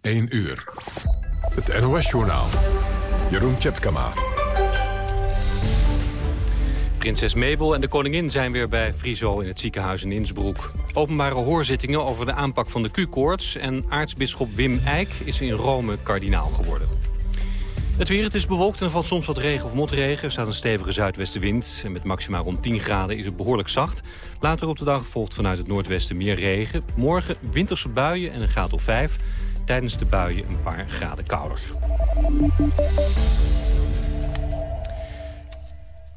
1 uur. Het NOS-journaal. Jeroen Tjepkama. Prinses Mabel en de koningin zijn weer bij Friso in het ziekenhuis in Innsbruck. Openbare hoorzittingen over de aanpak van de Q-koorts... en aartsbisschop Wim Eijk is in Rome kardinaal geworden. Het weer, het is bewolkt en er valt soms wat regen of motregen. Er staat een stevige zuidwestenwind. En met maximaal rond 10 graden is het behoorlijk zacht. Later op de dag volgt vanuit het noordwesten meer regen. Morgen winterse buien en een graad of 5. Tijdens de buien een paar graden kouder.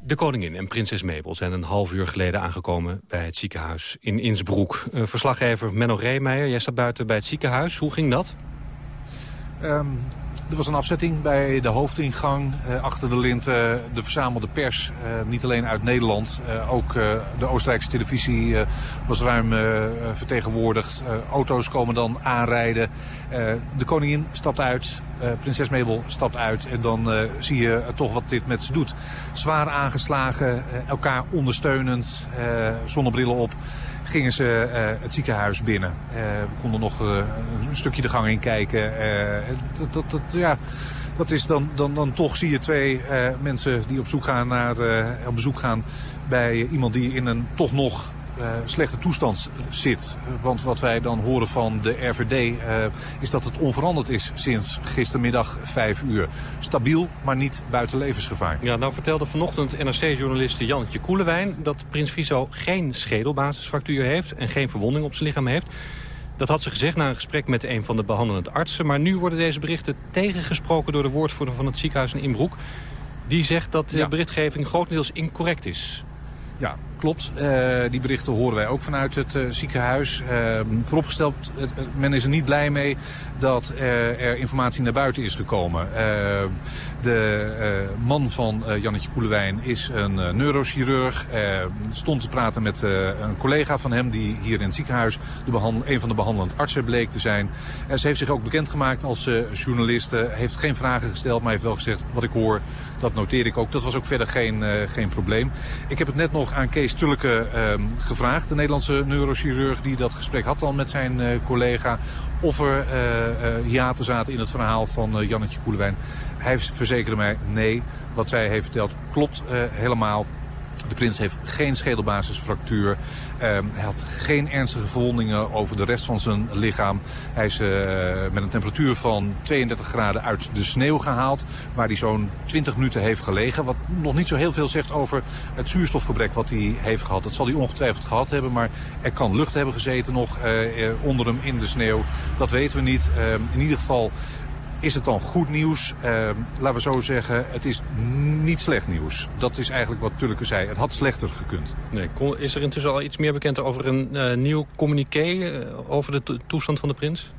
De koningin en prinses Mabel zijn een half uur geleden aangekomen bij het ziekenhuis in Innsbruck. Uh, verslaggever Menno Reemeijer, jij staat buiten bij het ziekenhuis. Hoe ging dat? Um, er was een afzetting bij de hoofdingang. Uh, achter de lint uh, de verzamelde pers. Uh, niet alleen uit Nederland. ook de Oostenrijkse televisie was ruim vertegenwoordigd. auto's komen dan aanrijden. de koningin stapt uit. prinses Mabel stapt uit. En dan zie je toch wat dit met ze doet. Zwaar aangeslagen. elkaar ondersteunend. zonnebrillen op gingen ze uh, het ziekenhuis binnen. Uh, we konden nog uh, een stukje de gang in kijken. dat, ja, dat is dan, dan, dan toch zie je twee mensen die op, zoek gaan naar, op bezoek gaan bij iemand die in een toch nog uh, slechte toestand zit. Want wat wij dan horen van de RVD uh, is dat het onveranderd is sinds gistermiddag 5 uur. Stabiel, maar niet buiten levensgevaar. Ja, nou vertelde vanochtend NRC-journaliste Jannetje Koelewijn... dat Prins Friso geen schedelbasisfractuur heeft en geen verwonding op zijn lichaam heeft. Dat had ze gezegd na een gesprek met een van de behandelende artsen. Maar nu worden deze berichten tegengesproken door de woordvoerder van het ziekenhuis in Inbroek. Die zegt dat de berichtgeving grotendeels incorrect is. Ja, klopt. Uh, die berichten horen wij ook vanuit het uh, ziekenhuis. Uh, vooropgesteld, men is er niet blij mee dat er informatie naar buiten is gekomen. de man van Jannetje Koelewijn is een neurochirurg. stond te praten met een collega van hem die hier in het ziekenhuis een van de behandelend artsen bleek te zijn. ze heeft zich ook bekendgemaakt als journalist. heeft geen vragen gesteld, maar heeft wel gezegd wat ik hoor dat noteer ik ook. Dat was ook verder geen, uh, geen probleem. Ik heb het net nog aan Kees Tulleke uh, gevraagd. De Nederlandse neurochirurg die dat gesprek had al met zijn uh, collega. Of er uh, hiaten zaten in het verhaal van Jannetje Koelewijn. Hij verzekerde mij nee. Wat zij heeft verteld klopt helemaal. De prins heeft geen schedelbasisfractuur. Uh, hij had geen ernstige verwondingen over de rest van zijn lichaam. Hij is uh, met een temperatuur van 32 graden uit de sneeuw gehaald. Waar hij zo'n 20 minuten heeft gelegen. Wat nog niet zo heel veel zegt over het zuurstofgebrek wat hij heeft gehad. Dat zal hij ongetwijfeld gehad hebben. Maar er kan lucht hebben gezeten nog uh, onder hem in de sneeuw. Dat weten we niet. Ehm, in ieder geval is het dan goed nieuws? Uh, laten we zo zeggen, het is niet slecht nieuws. Dat is eigenlijk wat Tulke zei. Het had slechter gekund. Nee, is er intussen al iets meer bekend over een uh, nieuw communiqué... Uh, over de toestand van de prins?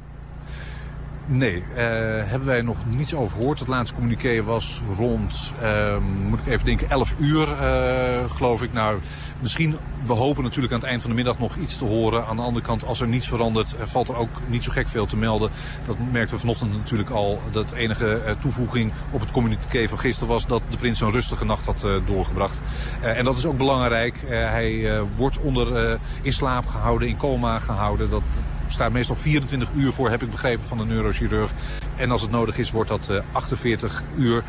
Nee, uh, hebben wij nog niets over gehoord. Het laatste communiqué was rond, uh, moet ik even denken, 11 uur uh, geloof ik. Nou, misschien, we hopen natuurlijk aan het eind van de middag nog iets te horen. Aan de andere kant, als er niets verandert, valt er ook niet zo gek veel te melden. Dat merkten we vanochtend natuurlijk al. Dat enige toevoeging op het communiqué van gisteren was dat de prins een rustige nacht had doorgebracht. en dat is ook belangrijk. hij wordt onder in slaap gehouden, in coma gehouden. Dat staat meestal 24 uur voor, heb ik begrepen, van de neurochirurg. En als het nodig is, wordt dat 48 eh, uur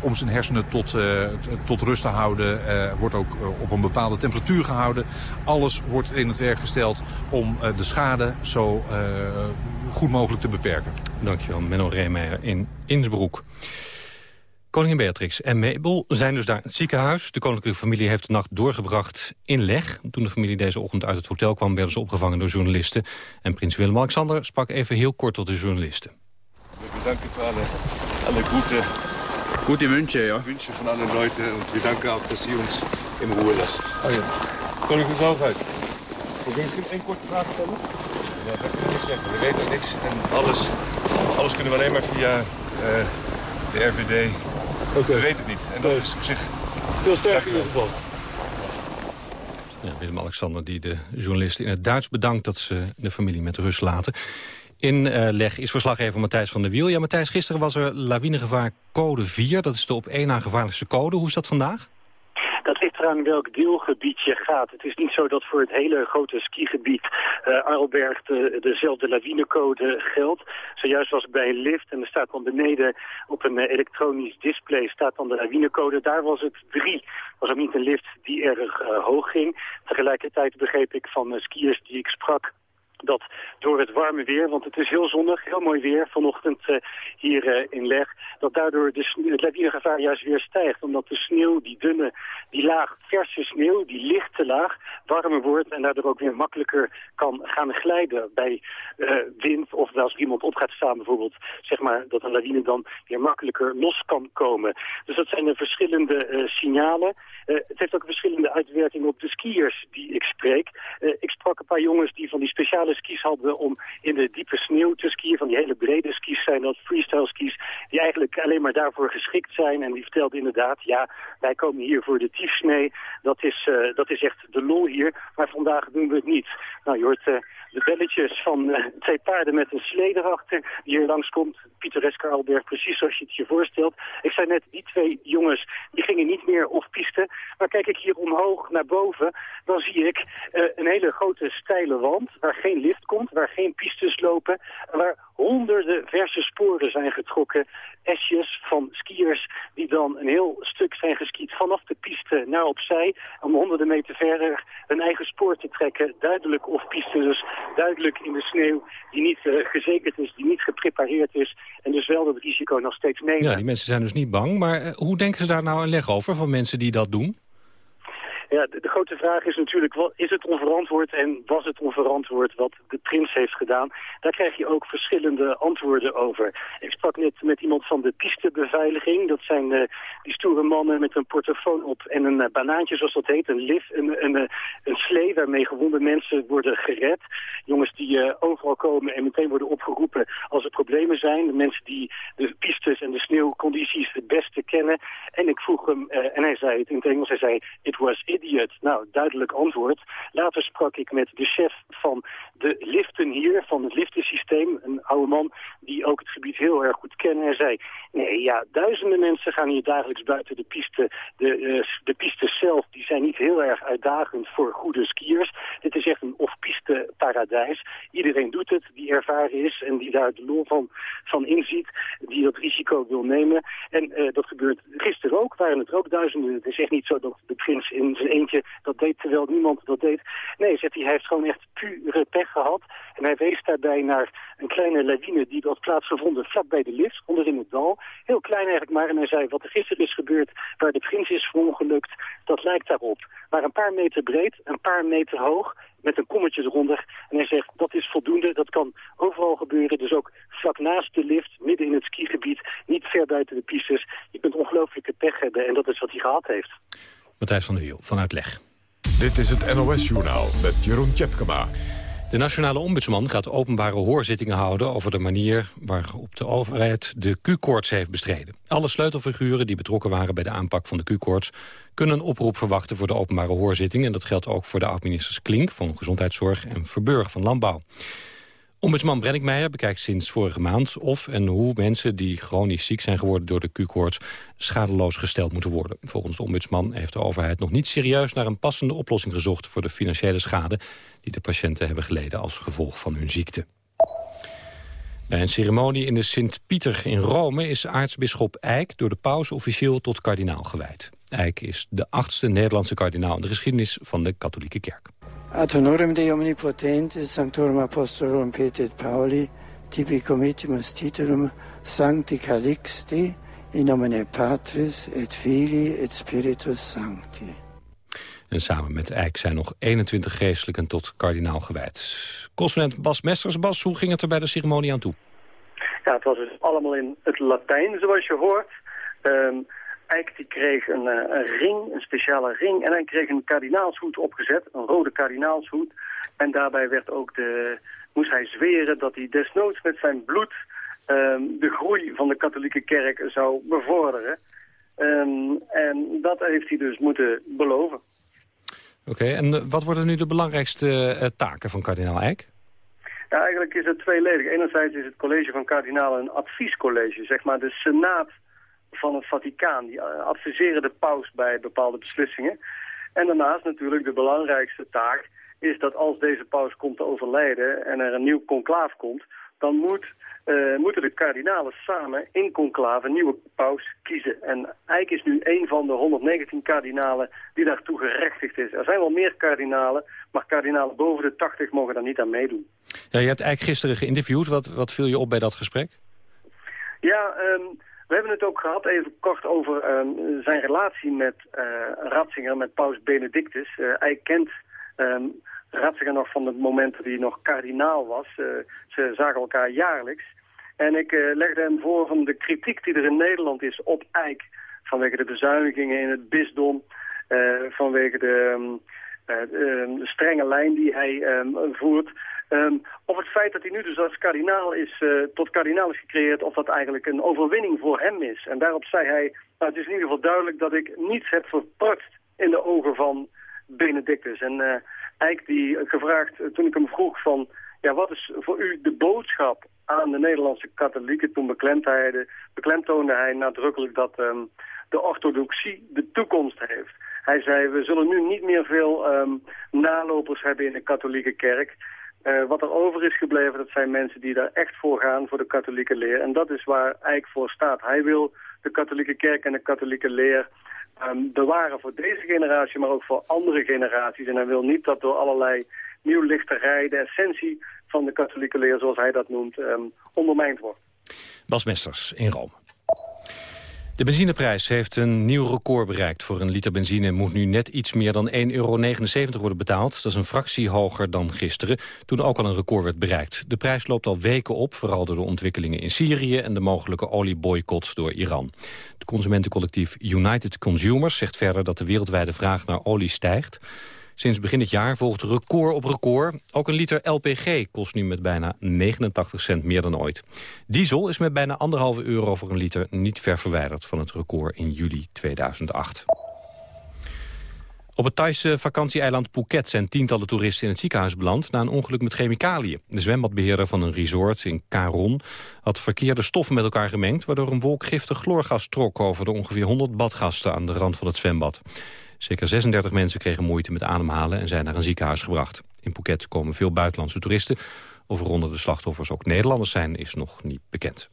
om zijn hersenen tot, uh, tot rust te houden. Wordt ook op een bepaalde temperatuur gehouden. Alles wordt in het werk gesteld om de schade zo goed mogelijk te beperken. Dankjewel, Menno Reemeyer in Innsbruck. Koningin Beatrix en Mabel zijn dus daar in het ziekenhuis. De koninklijke familie heeft de nacht doorgebracht in Leg. Toen de familie deze ochtend uit het hotel kwam... werden ze opgevangen door journalisten. En prins Willem-Alexander sprak even heel kort tot de journalisten. We bedanken voor alle, alle goede, goede wensen, ja. wensen van alle Leute. En we danken ook dat ze ons in Ruhe lassen. Oh ja. Koninklijke Hoogheid. Kun je misschien één korte vraag stellen? Ja, dat kunnen we niet zeggen. We weten niks. En alles, alles kunnen we alleen maar via uh, de RVD Okay. We weten het niet. En dat is op zich... Veel sterker in ieder geval. Ja, Willem-Alexander die de journalisten in het Duits bedankt... dat ze de familie met rust laten. In uh, leg is verslaggever Matthijs van der Wiel. Ja, Matthijs, gisteren was er lawinegevaar code 4. Dat is de op één na gevaarlijkste code. Hoe is dat vandaag? Eraan welk deelgebied je gaat. Het is niet zo dat voor het hele grote skigebied uh, Arlberg de, dezelfde lawinecode geldt. Zojuist was ik bij een lift en er staat dan beneden op een elektronisch display staat dan de lawinecode. Daar was het drie. was ook niet een lift die erg hoog ging. Tegelijkertijd begreep ik van skiers die ik sprak dat door het warme weer, want het is heel zonnig, heel mooi weer vanochtend uh, hier uh, in Leg, dat daardoor de, het lawinegevaar juist weer stijgt. Omdat de sneeuw, die dunne, die laag verse sneeuw, die lichte laag, warmer wordt en daardoor ook weer makkelijker kan gaan glijden bij uh, wind of als iemand op gaat staan bijvoorbeeld, zeg maar dat een lawine dan weer makkelijker los kan komen. Dus dat zijn de verschillende signalen. het heeft ook verschillende uitwerkingen op de skiers die ik spreek. ik sprak een paar jongens die van die speciale skis hadden om in de diepe sneeuw te skiën. Van die hele brede skis zijn dat, freestyle skis, die eigenlijk alleen maar daarvoor geschikt zijn. En die vertelde inderdaad, ja, wij komen hier voor de tiefsnee. Dat is, uh, dat is echt de lol hier, maar vandaag doen we het niet. Nou, je hoort... Uh, de belletjes van uh, twee paarden met een slee erachter die hier langskomt. Pittoreske Alberg, precies zoals je het je voorstelt. Ik zei net, die twee jongens, die gingen niet meer op piste. Maar kijk ik hier omhoog naar boven, dan zie ik een hele grote steile wand waar geen lift komt, waar geen pistes lopen, waar honderden verse sporen zijn getrokken. Esjes van skiers die dan een heel stuk zijn geskiet vanaf de piste naar opzij. Om honderden meter verder hun eigen spoor te trekken. Duidelijk of piste dus duidelijk in de sneeuw die niet uh, gezekerd is, die niet geprepareerd is. En dus wel dat risico nog steeds nemen. Ja, die mensen zijn dus niet bang. Maar uh, hoe denken ze daar nou een leg over van mensen die dat doen? Ja, de, grote vraag is natuurlijk, wat, is het onverantwoord en was het onverantwoord wat de prins heeft gedaan? Daar krijg je ook verschillende antwoorden over. Ik sprak net met iemand van de pistebeveiliging. Dat zijn uh, die stoere mannen met een portofoon op en een uh, banaantje, zoals dat heet. Een lift, een, een, een slee waarmee gewonde mensen worden gered. Jongens die overal komen en meteen worden opgeroepen als er problemen zijn. De mensen die de pistes en de sneeuwcondities het beste kennen. En ik vroeg hem, en hij zei het in het Engels, hij zei, it was it Nou, duidelijk antwoord. Later sprak ik met de chef van de liften hier, van het liftensysteem. Een oude man die ook het gebied heel erg goed kent. Hij zei, nee, ja, duizenden mensen gaan hier dagelijks buiten de piste. De, uh, de pistes zelf, die zijn niet heel erg uitdagend voor goede skiers. Dit is echt een off-piste paradijs. Iedereen doet het, die ervaren is en die daar de lol van, van inziet. Die dat risico wil nemen. En uh, dat gebeurt gisteren ook, waren het ook duizenden. Het is echt niet zo dat de prins in zijn eentje dat deed terwijl niemand dat deed. Nee, zegt hij, hij heeft gewoon echt pure pech gehad. En hij wees daarbij naar een kleine lawine die had plaatsgevonden vlakbij de lift, onderin het dal. Heel klein eigenlijk maar. En hij zei, wat er gisteren is gebeurd waar de prins is verongelukt, dat lijkt daarop. Maar een paar meter breed, een paar meter hoog, met een kommetje eronder. En hij zegt, dat is voldoende, dat kan overal gebeuren. Dus ook vlak naast de lift, midden in het skigebied, niet ver buiten de pistes. Je kunt ongelooflijke pech hebben en dat is wat hij gehad heeft. Matthijs van der Wiel, vanuit Leg. Dit is het NOS-journaal met Jeroen Tjepkema. De nationale ombudsman gaat openbare hoorzittingen houden... over de manier waarop de overheid de Q-koorts heeft bestreden. Alle sleutelfiguren die betrokken waren bij de aanpak van de Q-koorts... kunnen een oproep verwachten voor de openbare hoorzitting. En dat geldt ook voor de oud-ministers Klink van Gezondheidszorg... en Verburg van Landbouw. Ombudsman Brenninkmeijer bekijkt sinds vorige maand of en hoe mensen die chronisch ziek zijn geworden door de Q-koorts schadeloos gesteld moeten worden. Volgens de ombudsman heeft de overheid nog niet serieus naar een passende oplossing gezocht voor de financiële schade die de patiënten hebben geleden als gevolg van hun ziekte. Bij een ceremonie in de Sint-Pieter in Rome is aartsbisschop Eijk door de paus officieel tot kardinaal gewijd. Eijk is de achtste Nederlandse kardinaal in de geschiedenis van de katholieke kerk. Ad honorem Dei omnipotentis, sanctorum apostolorum Peter Pauli, tibi comitimus titulum Sancti Calixti, in nomine Patris et Filii et Spiritus Sancti. En samen met Eijk zijn nog 21 geestelijken tot kardinaal gewijd. Correspondent Bas Mesters. Bas, hoe ging het er bij de ceremonie aan toe? Ja, het was dus allemaal in het Latijn, zoals je hoort. Um, Eik die kreeg een, eh, een, ring, een speciale ring. En hij kreeg een kardinaalshoed opgezet, een rode kardinaalshoed. En daarbij werd ook de, moest hij zweren dat hij desnoods met zijn bloed um, de groei van de katholieke kerk zou bevorderen. Um, en dat heeft hij dus moeten beloven. Oké, en eh, wat worden nu de belangrijkste uh, taken van kardinaal Eijk? Ja, eigenlijk is het tweeledig. Enerzijds is het college van kardinalen een adviescollege, zeg maar de senaat van het Vaticaan. Die adviseren de paus bij bepaalde beslissingen. En daarnaast natuurlijk de belangrijkste taak is dat als deze paus komt te overlijden en er een nieuw conclaaf komt, dan moet, uh, moeten de kardinalen samen in conclave een nieuwe paus kiezen. En Eijk is nu een van de 119 kardinalen die daartoe gerechtigd is. Er zijn wel meer kardinalen, maar kardinalen boven de 80 mogen daar niet aan meedoen. Ja, je hebt Eijk gisteren geïnterviewd. Wat, wat viel je op bij dat gesprek? Ja, um, we hebben het ook gehad even kort over um, zijn relatie met uh, Ratzinger, met paus Benedictus. Uh, hij kent um, Ratzinger nog van het moment dat hij nog kardinaal was. Uh, ze zagen elkaar jaarlijks. En ik legde hem voor van de kritiek die er in Nederland is op Eijk... vanwege de bezuinigingen in het bisdom, vanwege de, de, strenge lijn die hij voert... Um, of het feit dat hij nu dus als kardinaal is, uh, tot kardinaal is gecreëerd, of dat eigenlijk een overwinning voor hem is. En daarop zei hij, nou, het is in ieder geval duidelijk dat ik niets heb verprutst in de ogen van Benedictus. En uh, die gevraagd, uh, toen ik hem vroeg van, ja, wat is voor u de boodschap aan de Nederlandse katholieken? Toen beklemtoonde hij nadrukkelijk dat um, de orthodoxie de toekomst heeft. Hij zei, we zullen nu niet meer veel um, nalopers hebben in de katholieke kerk. Uh, wat er over is gebleven, dat zijn mensen die daar echt voor gaan, voor de katholieke leer. En dat is waar Eijk voor staat. Hij wil de katholieke kerk en de katholieke leer um, bewaren voor deze generatie, maar ook voor andere generaties. En hij wil niet dat door allerlei nieuwlichterij de essentie van de katholieke leer, zoals hij dat noemt, um, ondermijnd wordt. Bas Mesters in Rome. De benzineprijs heeft een nieuw record bereikt. Voor een liter benzine moet nu net iets meer dan 1,79 euro worden betaald. Dat is een fractie hoger dan gisteren, toen ook al een record werd bereikt. De prijs loopt al weken op, vooral door de ontwikkelingen in Syrië... en de mogelijke olieboycott door Iran. Het consumentencollectief United Consumers zegt verder dat de wereldwijde vraag naar olie stijgt. Sinds begin dit jaar volgt record op record. Ook een liter LPG kost nu met bijna 89 cent meer dan ooit. Diesel is met bijna anderhalve euro voor een liter niet ver verwijderd van het record in juli 2008. Op het Thaise vakantieeiland Phuket zijn tientallen toeristen in het ziekenhuis beland na een ongeluk met chemicaliën. De zwembadbeheerder van een resort in Karon had verkeerde stoffen met elkaar gemengd, waardoor een wolk giftig chloorgas trok over de ongeveer 100 badgasten aan de rand van het zwembad. Zeker 36 mensen kregen moeite met ademhalen en zijn naar een ziekenhuis gebracht. In Phuket komen veel buitenlandse toeristen. Of er de slachtoffers ook Nederlanders zijn, is nog niet bekend.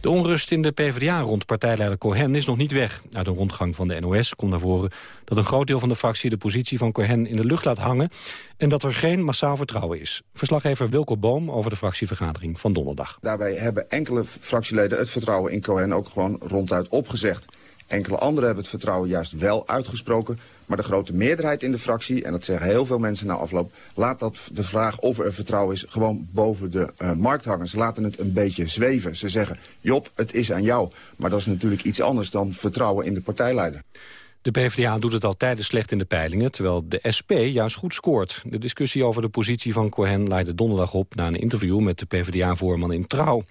De onrust in de PvdA rond partijleider Cohen is nog niet weg. Uit een rondgang van de NOS komt naar voren dat een groot deel van de fractie de positie van Cohen in de lucht laat hangen en dat er geen massaal vertrouwen is. Verslaggever Wilco Boom over de fractievergadering van donderdag. Daarbij hebben enkele fractieleden het vertrouwen in Cohen ook gewoon ronduit opgezegd. Enkele anderen hebben het vertrouwen juist wel uitgesproken. Maar de grote meerderheid in de fractie, en dat zeggen heel veel mensen na afloop... laat dat de vraag of er vertrouwen is gewoon boven de uh, markt hangen. Ze laten het een beetje zweven. Ze zeggen, Job, het is aan jou. Maar dat is natuurlijk iets anders dan vertrouwen in de partijleider. De PvdA doet het al tijden slecht in de peilingen, terwijl de SP juist goed scoort. De discussie over de positie van Cohen leidde donderdag op... na een interview met de PvdA-voorman in Trouw.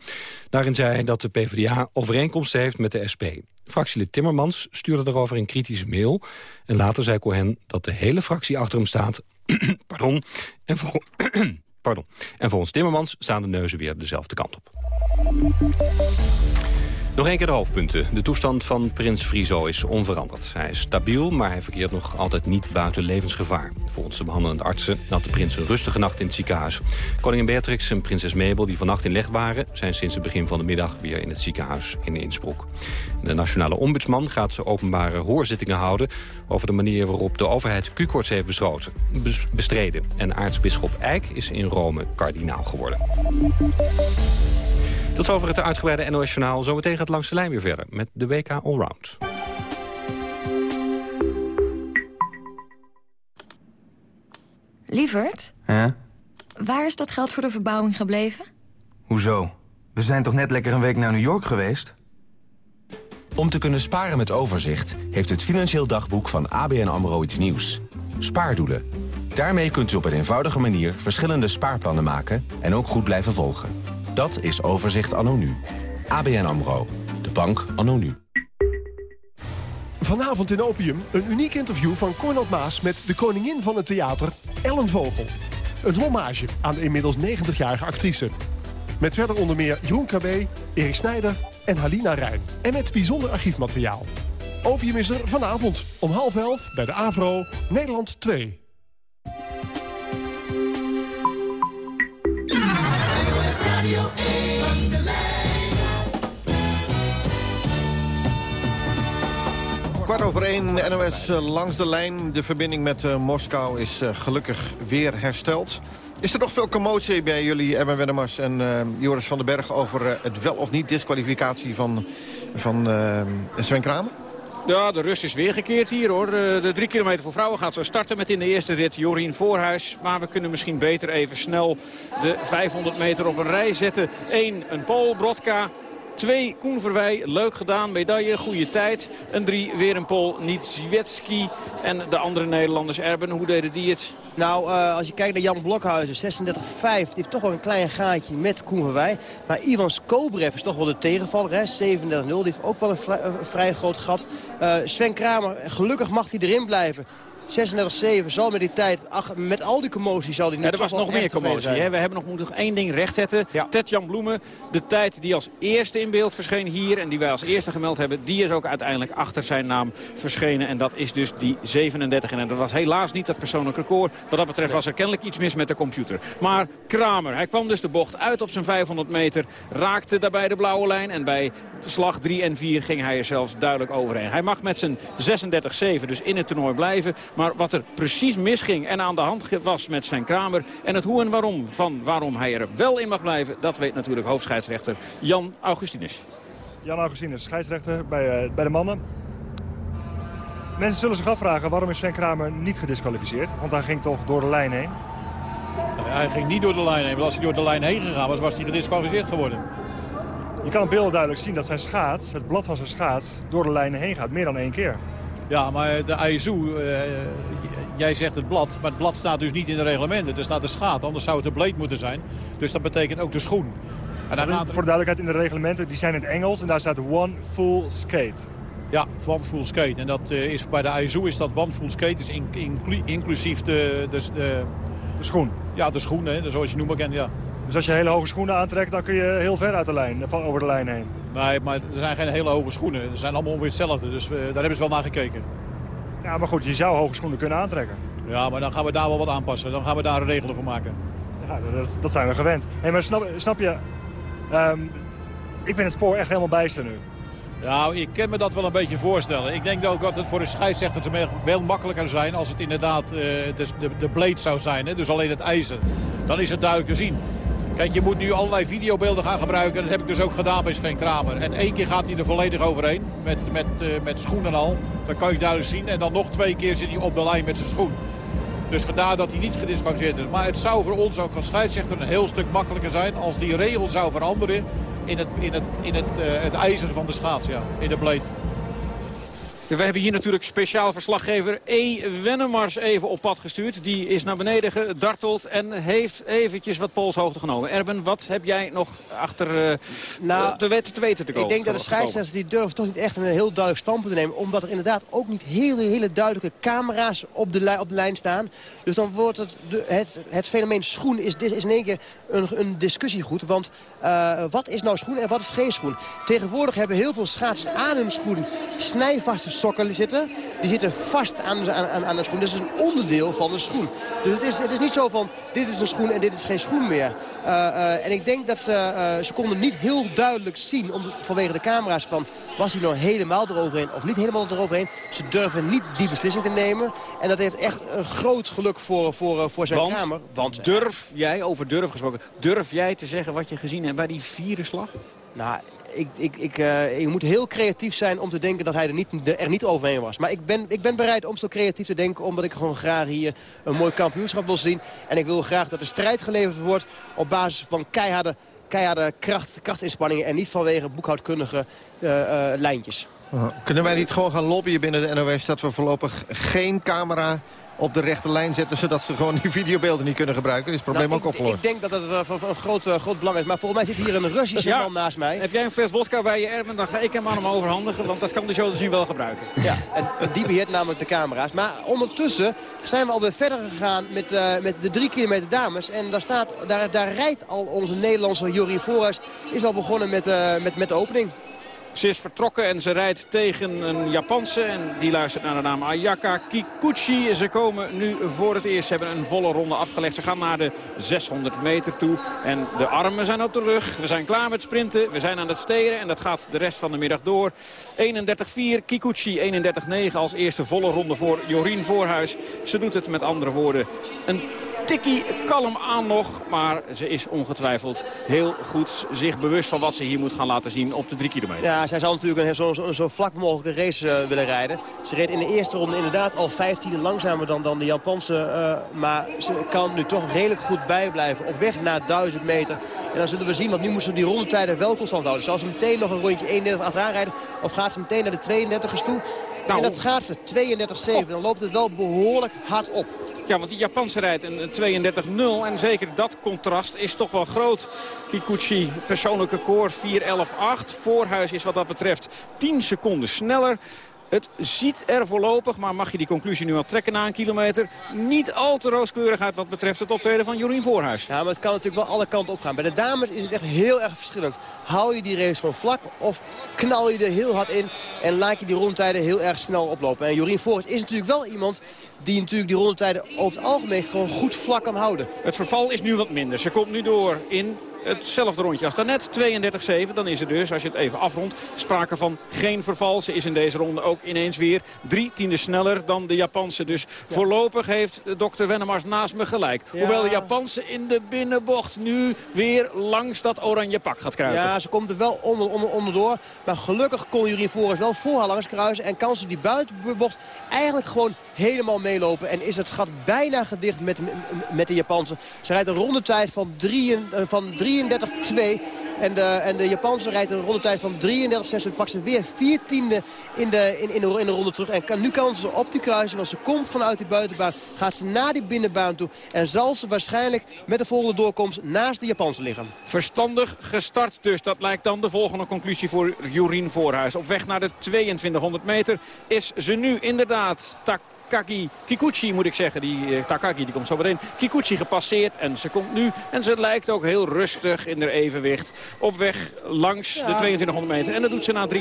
Daarin zei hij dat de PvdA overeenkomsten heeft met de SP. Fractielid Timmermans stuurde daarover een kritische mail. En later zei Cohen dat de hele fractie achter hem staat. Pardon. En, vol Pardon. en volgens Timmermans staan de neuzen weer dezelfde kant op. Nog een keer de hoofdpunten. De toestand van prins Friso is onveranderd. Hij is stabiel, maar hij verkeert nog altijd niet buiten levensgevaar. Volgens de behandelende artsen had de prins een rustige nacht in het ziekenhuis. Koningin Beatrix en prinses Mabel, die vannacht in leg waren... zijn sinds het begin van de middag weer in het ziekenhuis in Innsbruck. De nationale ombudsman gaat openbare hoorzittingen houden... over de manier waarop de overheid Q-koorts heeft bestreden. En aartsbisschop Eijk is in Rome kardinaal geworden. Tot zover het uitgebreide NOS Journaal. Zometeen gaat langs de lijn weer verder met de WK Allround. Lievert? Ja? Waar is dat geld voor de verbouwing gebleven? Hoezo? We zijn toch net lekker een week naar New York geweest? Om te kunnen sparen met overzicht... heeft het Financieel Dagboek van ABN AMRO iets nieuws. Spaardoelen. Daarmee kunt u op een eenvoudige manier verschillende spaarplannen maken... en ook goed blijven volgen. Dat is Overzicht Anno Nu. ABN AMRO. De bank Anno Nu. Vanavond in Opium een uniek interview van Cornel Maas... met de koningin van het theater, Ellen Vogel. Een hommage aan de inmiddels 90-jarige actrice. Met verder onder meer Jeroen KB, Erik Snijder en Halina Rijn. En met bijzonder archiefmateriaal. Opium is er vanavond om half elf bij de AVRO, Nederland 2. Kwart over één, NOS eh, langs de lijn. De verbinding met uh, Moskou is uh, gelukkig weer hersteld. Is er nog veel commotie bij jullie, Emma Wennemars en Joris van den Berg... over het wel of niet disqualificatie van, van Sven Kramer? Ja, de rust is weer gekeerd hier hoor. De drie kilometer voor vrouwen gaat zo starten met in de eerste rit Jorien Voorhuis. Maar we kunnen misschien beter even snel de 500 meter op een rij zetten. Eén, een Pool, Brodka. Twee, Koen Verwij, leuk gedaan, medaille, goede tijd. Een drie, weer een Pol. En de andere Nederlanders, Erben, hoe deden die het? Nou, uh, als je kijkt naar Jan Blokhuizen, 36-5, die heeft toch wel een klein gaatje met Koen Verwij. Maar Ivan Skobrev is toch wel de tegenvaller, 37-0. Die heeft ook wel een, vrij, groot gat. Uh, Sven Kramer, gelukkig mag hij erin blijven. 36-7 zal met die tijd, ach, met al die commotie zal hij nu ja, Er was nog meer commotie. Hè? We hebben nog, moeten nog één ding rechtzetten. Ja. Ted-Jan Bloemen, de tijd die als eerste in beeld verscheen hier... en die wij als eerste gemeld hebben, die is ook uiteindelijk achter zijn naam verschenen. En dat is dus die 37. En dat was helaas niet dat persoonlijk record. Wat dat betreft was er kennelijk iets mis met de computer. Maar Kramer, hij kwam dus de bocht uit op zijn 500 meter... raakte daarbij de blauwe lijn en bij slag 3 en 4 ging hij er zelfs duidelijk overheen. Hij mag met zijn 36-7 dus in het toernooi blijven... Maar wat er precies misging en aan de hand was met Sven Kramer... en het hoe en waarom van waarom hij er wel in mag blijven... dat weet natuurlijk hoofdscheidsrechter Jan Augustinus. Jan Augustinus, scheidsrechter bij, uh, bij de mannen. Mensen zullen zich afvragen waarom is Sven Kramer niet gedisqualificeerd. Want hij ging toch door de lijn heen. Nou, hij ging niet door de lijn heen. Want als hij door de lijn heen gegaan was, was hij gedisqualificeerd geworden. Je kan op beelden duidelijk zien dat zijn schaats, het blad van zijn schaats, door de lijnen heen gaat. Meer dan één keer. Ja, maar de ISU, uh, jij zegt het blad, maar het blad staat dus niet in de reglementen. Er staat de schaat, anders zou het de bleed moeten zijn. Dus dat betekent ook de schoen. En dan gaat... Voor de duidelijkheid, in de reglementen, die zijn in het Engels en daar staat one full skate. Ja, one full skate. En dat uh, is, bij de ISU is dat one full skate, is in, inclu inclusief de, de, de, de, schoen. Ja, de schoen, hè, zoals je noemt kent, ja. Dus als je hele hoge schoenen aantrekt, dan kun je heel ver uit de lijn, over de lijn heen. Nee, maar er zijn geen hele hoge schoenen. Ze zijn allemaal ongeveer hetzelfde, dus daar hebben ze wel naar gekeken. Ja, maar goed, je zou hoge schoenen kunnen aantrekken. Ja, maar dan gaan we daar wel wat aanpassen. Dan gaan we daar regelen voor maken. Ja, dat, dat zijn we gewend. Hey, maar snap, snap je, um, ik ben het spoor echt helemaal bijster nu. Ja, ik kan me dat wel een beetje voorstellen. Ik denk ook dat het voor de scheidsrechter veel makkelijker zijn als het inderdaad uh, de, de, de blade zou zijn. Hè? Dus alleen het ijzer. Dan is het duidelijk te zien. Kijk, je moet nu allerlei videobeelden gaan gebruiken. Dat heb ik dus ook gedaan bij Sven Kramer. En één keer gaat hij er volledig overheen. Met, met, uh, met schoen en al. Dat kan je duidelijk zien. En dan nog twee keer zit hij op de lijn met zijn schoen. Dus vandaar dat hij niet gedisqualificeerd is. Maar het zou voor ons ook als scheidsrechter een heel stuk makkelijker zijn... als die regel zou veranderen in het, in het, in het, uh, het ijzer van de schaats, ja, in de blade. We hebben hier natuurlijk speciaal verslaggever E. Wennemars even op pad gestuurd. Die is naar beneden gedarteld en heeft eventjes wat polshoogte genomen. Erben, wat heb jij nog achter uh, nou, te, weten, te weten te komen? Ik denk dat de scheidsrechters die durven toch niet echt een heel duidelijk standpunt te nemen. Omdat er inderdaad ook niet hele, hele duidelijke camera's op de, lijn, op de lijn staan. Dus dan wordt het, het, het fenomeen schoen is, is in één keer een, een discussiegoed. Want uh, wat is nou schoen en wat is geen schoen? Tegenwoordig hebben heel veel schaatsers aan hun schoen snijvaste sokken zitten. Die zitten vast aan, aan, aan de schoen. Is een onderdeel van de schoen. Dus het is, het is niet zo van dit is een schoen en dit is geen schoen meer. Uh, uh, en ik denk dat ze, uh, ze konden niet heel duidelijk zien om, vanwege de camera's van was hij nou helemaal eroverheen of niet helemaal eroverheen. Ze durven niet die beslissing te nemen. En dat heeft echt een groot geluk voor, voor, voor zijn Want, kamer. Want durf jij, over durf gesproken, durf jij te zeggen wat je gezien hebt bij die vierde slag? Nou, ik, ik, ik, je moet heel creatief zijn om te denken dat hij er niet, er niet overheen was. Maar ik ben, ik ben bereid om zo creatief te denken... omdat ik gewoon graag hier een mooi kampioenschap wil zien. En ik wil graag dat de strijd geleverd wordt op basis van keiharde, keiharde kracht, krachtinspanningen... en niet vanwege boekhoudkundige uh, uh, lijntjes. Kunnen wij niet gewoon gaan lobbyen binnen de NOS... dat we voorlopig geen camera op de rechte lijn zetten... zodat ze gewoon die videobeelden niet kunnen gebruiken. Dat is het probleem nou, ook opgelost. Ik denk dat het uh, van, van, een groot, uh, groot belang is. Maar volgens mij zit hier een Russische ja. man naast mij. Heb jij een fles vodka bij je, Erben? Dan ga ik hem aan hem overhandigen. Want dat kan de zo te zien wel gebruiken. Ja, en die beheert namelijk de camera's. Maar ondertussen zijn we alweer verder gegaan met, uh, met de drie kilometer dames. En daar, staat, daar, daar rijdt al onze Nederlandse Jorien Voorhuis. Is al begonnen met, met, met de opening. Ze is vertrokken en ze rijdt tegen een Japanse. En die luistert naar de naam Ayaka Kikuchi. Ze komen nu voor het eerst. Ze hebben een volle ronde afgelegd. Ze gaan naar de 600 meter toe. En de armen zijn op de rug. We zijn klaar met sprinten. We zijn aan het steren. En dat gaat de rest van de middag door. 31-4, Kikuchi 31-9 als eerste volle ronde voor Jorien Voorhuis. Ze doet het met andere woorden. Een tikkie kalm aan nog. Maar ze is ongetwijfeld heel goed zich bewust van wat ze hier moet gaan laten zien op de drie kilometer. Ja, zij zal natuurlijk een zo, zo, zo vlak mogelijke race uh, willen rijden. Ze reed in de eerste ronde inderdaad al 15 langzamer dan, dan de Japanse. Uh, maar ze kan nu toch redelijk goed bijblijven op weg naar 1000 meter. En dan zullen we zien, want nu moeten ze die rondetijden wel constant houden. Zal ze meteen nog een rondje 31 achteraan rijden? Of gaat ze meteen naar de 32ers toe? Nou, en dat gaat ze, 32-7. Dan loopt het wel behoorlijk hard op. Ja, want die Japanse rijdt een 32-0. En zeker dat contrast is toch wel groot. Kikuchi, persoonlijke koor 4-11-8. Voorhuis is wat dat betreft 10 seconden sneller. Het ziet er voorlopig, maar mag je die conclusie nu al trekken na een kilometer... niet al te rooskleurig uit wat betreft het optreden van Jorien Voorhuis. Ja, maar het kan natuurlijk wel alle kanten op gaan. Bij de dames is het echt heel erg verschillend. Hou je die race gewoon vlak of knal je er heel hard in... en laat je die rondtijden heel erg snel oplopen. En Jorien Voorhuis is natuurlijk wel iemand die natuurlijk die rondetijden over het algemeen gewoon goed vlak kan houden. Het verval is nu wat minder. Ze komt nu door in hetzelfde rondje als daarnet. 32-7. Dan is er dus, als je het even afrondt, sprake van geen verval. Ze is in deze ronde ook ineens weer drie tienden sneller dan de Japanse. Dus voorlopig heeft dokter Wennemars naast me gelijk. Hoewel de Japanse in de binnenbocht nu weer langs dat oranje pak gaat kruipen. Ja, ze komt er wel onder, onder, onderdoor. Maar gelukkig kon Jurien Forens wel voor haar langs kruisen. En kan ze die buitenbocht eigenlijk gewoon helemaal meelopen. En is het gat bijna gedicht met, met de Japanse. Ze rijdt een rondetijd van 3, van 3 33-2. En de, en de Japanse rijdt een rondetijd van 33-6. Pakt ze weer 14e in de, in, in de ronde terug. En kan, nu kan ze op die kruising, want ze komt vanuit die buitenbaan. Gaat ze naar die binnenbaan toe. En zal ze waarschijnlijk met de volgende doorkomst naast de Japanse liggen. Verstandig gestart dus. Dat lijkt dan de volgende conclusie voor Jorien Voorhuis. Op weg naar de 2200 meter is ze nu inderdaad tak Takagi, Kikuchi moet ik zeggen. Die uh, Takagi die komt zo meteen. Kikuchi gepasseerd en ze komt nu. En ze lijkt ook heel rustig in haar evenwicht. Op weg langs de 2200 meter. En dat doet ze na 33-3.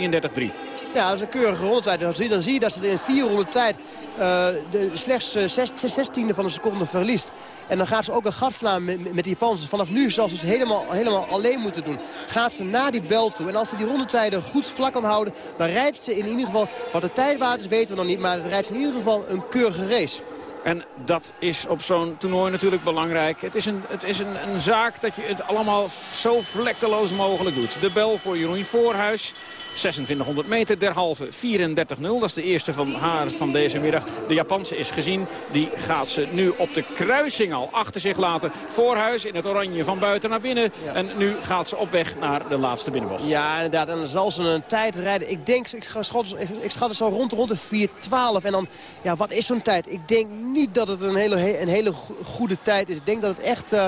Ja, dat is een keurige rondetijd. Dan zie, dan zie je dat ze in 400 tijd uh, de, slechts uh, 16e van een seconde verliest. En dan gaat ze ook een gat slaan met, met die. Vanaf nu zal ze het helemaal, helemaal alleen moeten doen. Gaat ze naar die bel toe. En als ze die rondetijden goed vlak kan houden... dan rijdt ze in ieder geval... Wat de tijdwaard is weten we nog niet. Maar dan rijdt ze in ieder geval een keurige race. En dat is op zo'n toernooi natuurlijk belangrijk. Het is, een, het is een, een zaak dat je het allemaal zo vlekkeloos mogelijk doet. De bel voor Jeroen Voorhuis. 2600 meter, derhalve 34-0. Dat is de eerste van haar van deze middag. De Japanse is gezien. Die gaat ze nu op de kruising al achter zich laten. Voorhuis in het oranje van buiten naar binnen. En nu gaat ze op weg naar de laatste binnenbocht. Ja, inderdaad. En dan zal ze een tijd rijden. Ik denk, ik schat, ik schat het zo rond, rond de 4-12. En dan, ja, wat is zo'n tijd? Ik denk niet dat het een hele, een hele goede tijd is. Ik denk dat het echt... Uh,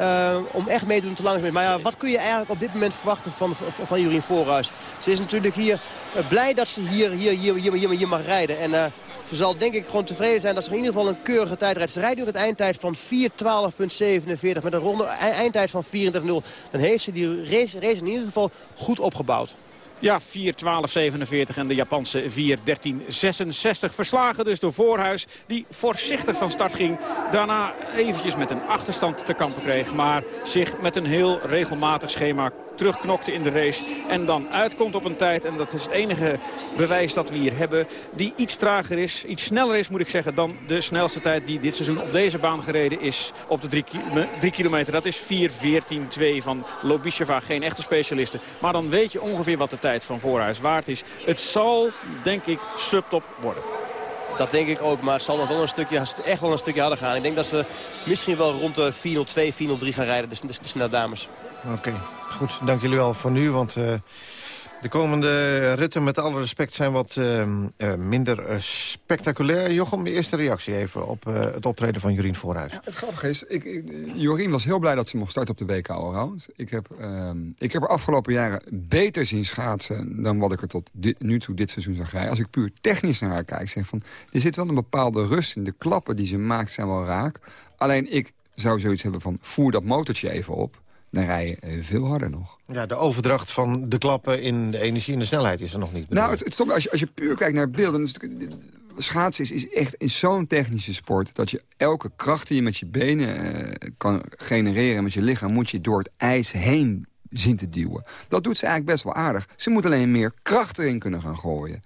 uh, om echt mee te doen te lang. Maar ja, wat kun je eigenlijk op dit moment verwachten van, van, van Jurien Voorhuis? Ze is natuurlijk hier uh, blij dat ze hier, hier, hier, hier, hier, mag rijden. En ze zal denk ik gewoon tevreden zijn dat ze in ieder geval een keurige tijd rijdt. Ze rijdt ook het eindtijd van 4.12.47 met een ronde eindtijd van 34.0. Dan heeft ze die race, race in ieder geval goed opgebouwd. Ja, 4-12-47 en de Japanse 4-13-66. Verslagen dus door Voorhuis, die voorzichtig van start ging. Daarna eventjes met een achterstand te kampen kreeg. Maar zich met een heel regelmatig schema terugknokte in de race. En dan uitkomt op een tijd, en dat is het enige bewijs dat we hier hebben... die iets trager is, iets sneller is moet ik zeggen... dan de snelste tijd die dit seizoen op deze baan gereden is op de 3 kilometer. Dat is 4.14.2 van Lobisheva, geen echte specialisten. Maar dan weet je ongeveer wat de tijd van Voorhuis waard is. Het zal, denk ik, subtop worden. Dat denk ik ook, maar het zal nog wel een stukje, echt wel een stukje harder gaan. Ik denk dat ze misschien wel rond de 402, 403 gaan rijden, de, de, de snelle dames. Oké, goed. Dank jullie wel voor nu, want... Uh... De komende ritten, met alle respect, zijn wat uh, uh, minder uh, spectaculair. Jochem, je eerste reactie even op het optreden van Jorien Voorhuis. Ja, het grappige is, ik, ik, Jorien was heel blij dat ze mocht starten op de WK Allround. Ik heb, ehm, ik heb er afgelopen jaren beter zien schaatsen dan wat ik er tot nu toe dit seizoen zag rijden. Als ik puur technisch naar haar kijk, zeg van, er zit wel een bepaalde rust in. De klappen die ze maakt zijn wel raak. Alleen ik zou zoiets hebben van, voer dat motortje even op dan rij je eh, veel harder nog. Ja, de overdracht van de klappen in de energie en de snelheid is er nog niet. Nou, het, het stomme, als, je, als je puur kijkt naar beelden... is het- schaatsen is, is echt zo'n technische sport... dat je elke kracht die je met je benen eh, kan genereren... met je lichaam, moet je door het ijs heen zien te duwen. Dat doet ze eigenlijk best wel aardig. Ze moet alleen meer kracht erin kunnen gaan gooien.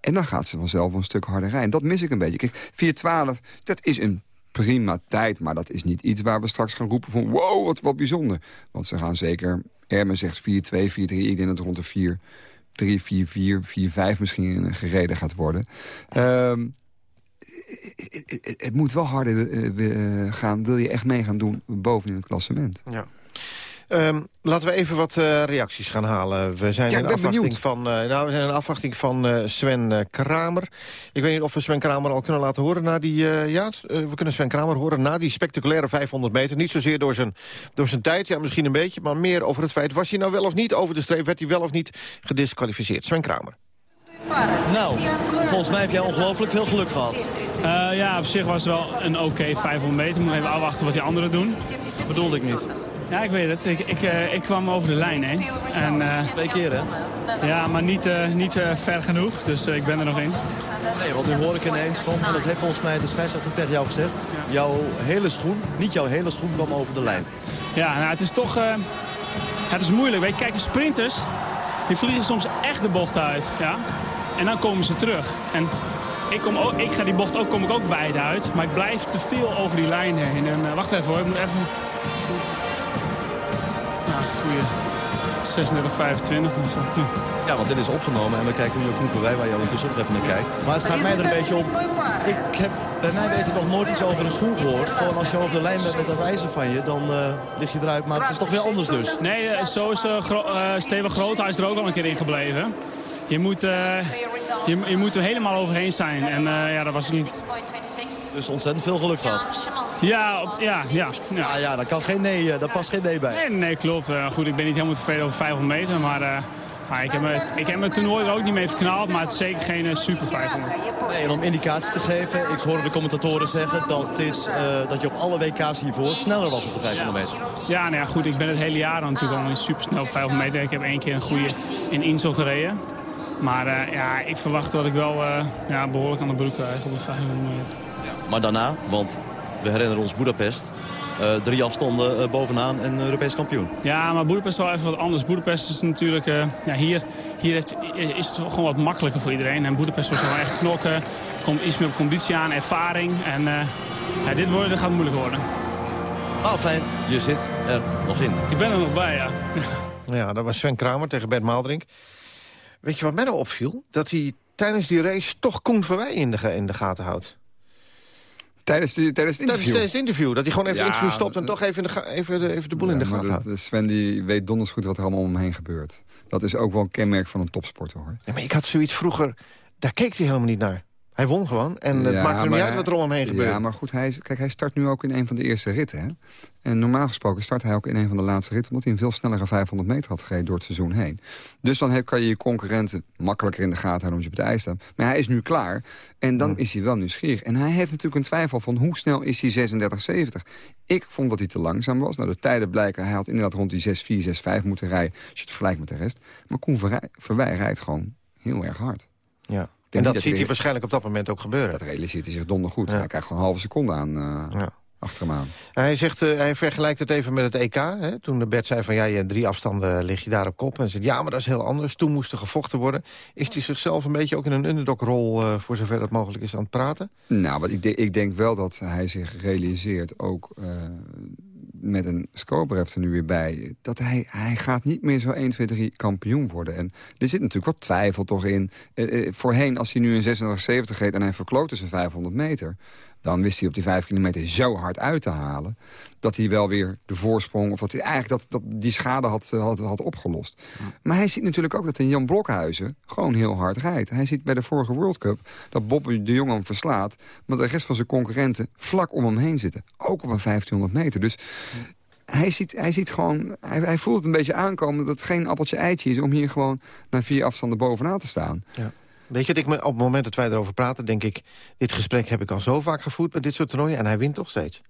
En dan gaat ze vanzelf een stuk harder rijden. Dat mis ik een beetje. Kijk, 4.12, dat is een prima tijd. Maar dat is niet iets waar we straks gaan roepen van... wow, wat, wat bijzonder. Want ze gaan zeker... Ermen zegt 4-2, 4-3. Ik denk dat het rond de 4... 3, 4, 4, 4, 5 misschien gereden gaat worden. Het, het- het moet wel harder eh, eh, gaan. Wil je echt mee gaan doen bovenin het klassement. Ja. Ehm, laten we even wat eh, reacties gaan halen. We zijn, Ja, in, afwachting van, eh, nou, we zijn in afwachting van eh, Sven Kramer. Ik weet niet of we Sven Kramer al kunnen laten horen na die... eh, ja, we kunnen Sven Kramer horen na die spectaculaire 500 meter. Niet zozeer door zijn, door zijn tijd, ja, misschien een beetje... maar meer over het feit, was hij nou wel of niet over de streep... werd hij wel of niet gedisqualificeerd. Sven Kramer. Nou, volgens mij heb jij ongelooflijk veel geluk gehad. Eh, ja, op zich was het wel een oké 500 meter. Moet even afwachten wat die anderen doen. Dat bedoelde ik niet. Ja, ik weet het. Ik, ik, eh, ik kwam over de lijn heen. En, eh, Twee keer, hè? Ja, maar niet, eh, niet ver genoeg. Dus ik ben er nog in. Nee, want nu hoor ik ineens van, en dat heeft volgens mij de scheidsrechter tegen jou gezegd... jouw hele schoen, niet jouw hele schoen, kwam over de lijn. Ja, nou, het is toch... het is moeilijk. Weet je, kijk, sprinters... die vliegen soms echt de bocht uit. Ja? En dan komen ze terug. En ik, kom ook, ik ga die bocht ook, kom ik ook wijd uit. Maar ik blijf te veel over die lijn heen. En, wacht even hoor, ik moet even... Goede 36, 25 of zo. Ja. Ja, want dit is opgenomen en we kijken nu ook hoe voorbij waar je ondertussen ook even naar kijkt. Maar het gaat mij er een beetje op. Ik heb bij mij weten nog nooit iets over een schoen gehoord. Gewoon als je over de lijn bent met dat wijzer van je, dan eh, lig je eruit. Maar het is toch weer anders dus. Nee, eh, zo is eh, Gro eh, Steven Groothuis er ook al een keer in gebleven. Je moet, eh, je, je moet er helemaal overheen zijn. En eh, ja, dat was niet. Dus ontzettend veel geluk gehad. Ja, op- ja, ja. ja. Ah ja, daar, kan geen nee, eh, daar past geen nee bij. Nee, nee, klopt. Eh, goed, ik ben niet helemaal tevreden over 500 meter. Maar eh, maar ik, heb me, ik heb me toernooi er ook niet mee verknaald. Maar het is zeker geen super 500. Nee, en om indicatie te geven, ik hoorde de commentatoren zeggen dat, dit, dat je op alle WK's hiervoor sneller was op de 500 meter. Ja, nou ja, goed. Ik ben het hele jaar dan natuurlijk al super snel op 500 meter. Ik heb één keer een goede in Insel gereden. Maar ja, ik verwacht dat ik wel ja, behoorlijk aan de broek krijg op de 500 meter. Maar daarna, want we herinneren ons Budapest, eh, drie afstanden eh, bovenaan en Europees kampioen. Ja, maar Boedapest is wel even wat anders. Boedapest is natuurlijk... eh, ja, hier hier heeft, is het gewoon wat makkelijker voor iedereen. En Boedapest was gewoon echt knokken. Komt iets meer op conditie aan, ervaring. En eh, ja, dit, wordt, dit gaat moeilijk worden. Nou fijn, je zit er nog in. Ik ben er nog bij, ja. Ja, dat was Sven Kramer tegen Bert Maaldrink. Weet je wat mij nou opviel? Dat hij tijdens die race toch Koen Verwij in de, in de gaten houdt. Tijdens, het interview? tijdens het interview. Dat hij gewoon even Ja, interview stopt en toch even, de, even, de, even de boel in de gaten houdt. Sven die weet donders goed wat er allemaal om hem heen gebeurt. Dat is ook wel een kenmerk van een topsporter, hoor. Ja, maar ik had zoiets vroeger, daar keek hij helemaal niet naar. Hij won gewoon en het Ja, hem maar niet uit wat er om hem heen gebeurde. Ja, maar goed, hij, is- kijk, hij start nu ook in een van de eerste ritten. Hè? En normaal gesproken start hij ook in een van de laatste ritten... omdat hij een veel snellere 500 meter had gereden door het seizoen heen. Dus dan heb, kan je je concurrenten makkelijker in de gaten houden... omdat je op het ijs staat. Maar hij is nu klaar en dan is hij wel nieuwsgierig. En hij heeft natuurlijk een twijfel van hoe snel is hij 36,70. Ik vond dat hij te langzaam was. Nou, de tijden blijken, hij had inderdaad rond die 6,4, 6,5 moeten rijden... als je het vergelijkt met de rest. Maar Koen Verwij rijdt gewoon heel erg hard. Ja. En dat ziet hij hij- waarschijnlijk op dat moment ook gebeuren. Dat realiseert hij zich dondergoed. Hij krijgt gewoon een halve seconde aan eh, achter hem aan. Hij, zegt, eh, hij vergelijkt het even met het EK. Hè? Toen de Bert zei van ja, je drie afstanden lig je daar op kop. En hij zegt ja, maar dat is heel anders. Toen moest er gevochten worden. Is hij zichzelf een beetje ook in een underdog-rol... eh, voor zover dat mogelijk is aan het praten? Nou, wat ik, de- ik denk wel dat hij zich realiseert, ook met een Skobrev er nu weer bij... dat hij, hij gaat niet meer zo 1, 2, 3 kampioen worden. En er zit natuurlijk wat twijfel toch in. Eh, eh, voorheen, als hij nu een 36,70 reed en hij verkloot tussen 500 meter... dan wist hij op die 5 kilometer zo hard uit te halen... dat hij wel weer de voorsprong... of dat hij eigenlijk dat, dat die schade had, eh, had, had opgelost. Maar hij ziet natuurlijk ook dat een Jan Blokhuizen gewoon heel hard rijdt. Hij ziet bij de vorige World Cup dat Bob de Jong hem verslaat... maar de rest van zijn concurrenten vlak om hem heen zitten. Ook op een 1500 meter. Dus hij ziet, hij ziet gewoon... Hij, hij voelt een beetje aankomen dat het geen appeltje-eitje is... om hier gewoon naar vier afstanden bovenaan te staan. Ja. Weet je, ik me, op het moment dat wij erover praten, denk ik... dit gesprek heb ik al zo vaak gevoerd met dit soort toernooien... en hij wint toch steeds.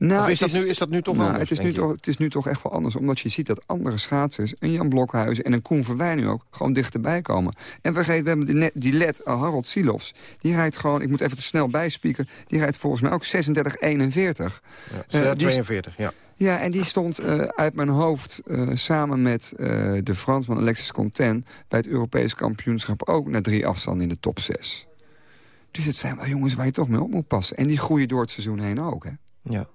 of is, dat nu, is dat nu toch nou, anders, het, is nu toch, het is nu toch echt wel anders. Omdat je ziet dat andere schaatsers, een Jan Blokhuizen en een Koen Verwijn nu ook, gewoon dichterbij komen. En vergeet, we hebben die, net- die led uh, Harold Silofs. Die rijdt gewoon, ik moet even te snel bijspieken, die rijdt volgens mij ook 36-41. Ja, 42, ja. Ja, en die stond eh, uit mijn hoofd eh, samen met eh, de Fransman Alexis Conten... bij het Europees kampioenschap ook naar drie afstanden in de top 6. Dus het zijn wel jongens waar je toch mee op moet passen. En die groeien door het seizoen heen ook, hè? Ja.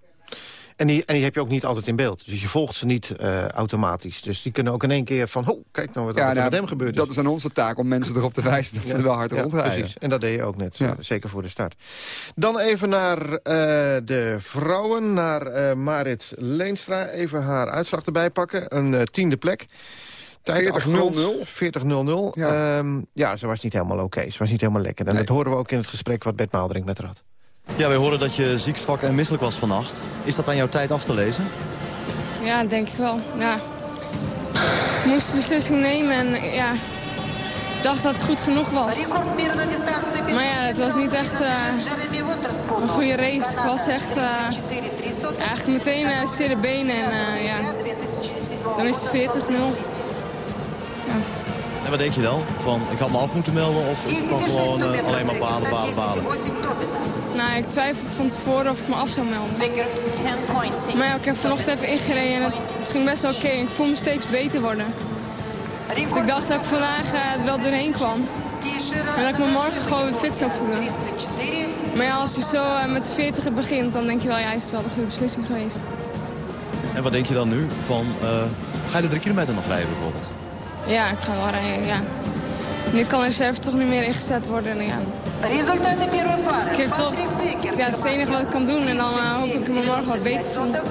En die, en die heb je ook niet altijd in beeld. Dus je volgt ze niet eh, automatisch. Dus die kunnen ook in één keer van... Oh, kijk nou wat er nou, met hem gebeurd is. dat is aan onze taak om mensen erop te wijzen dat ze er wel hard ja, rondrijden. Precies, en dat deed je ook net, Ja. eh, zeker voor de start. Dan even naar eh, de vrouwen, naar Marit Leenstra. Even haar uitslag erbij pakken, een tiende plek. Tijd 40-0-0. afgerond, 40-0-0. Ja. Ehm, ja, ze was niet helemaal oké. Ze was niet helemaal lekker. En dat horen we ook in het gesprek wat Bert Maalderink met haar had. Ja, wij horen dat je ziek, zwak en misselijk was vannacht. Is dat aan jouw tijd af te lezen? Ja, denk ik wel. Ja. Ik moest beslissing nemen en ja, dacht dat het goed genoeg was. Maar ja, het was niet echt eh, een goede race. Ik was echt eh, eigenlijk meteen uh, zere benen en ja, dan is het 40-0. En wat denk je dan? Van, ik had me af moeten melden of ik kan gewoon eh, alleen maar balen, balen, balen? Nou, ik twijfelde van tevoren of ik me af zou melden. Maar ja, ik heb vanochtend even ingereden en het, het ging best wel oké. Ik voel me steeds beter worden. Dus ik dacht dat ik vandaag eh, wel doorheen kwam. En dat ik me morgen gewoon weer fit zou voelen. Maar ja, als je zo eh, met 40 begint, dan denk je wel, ja, is het wel de goede beslissing geweest. En wat denk je dan nu? Van, eh, ga je de drie kilometer nog rijden bijvoorbeeld? Ja, ik ga wel rijden, ja. Nu kan de reserve toch niet meer ingezet worden. En ja. Ik heb toch, ja, het is het enige wat ik kan doen. En dan uh, hoop ik me morgen wat beter voel. Dat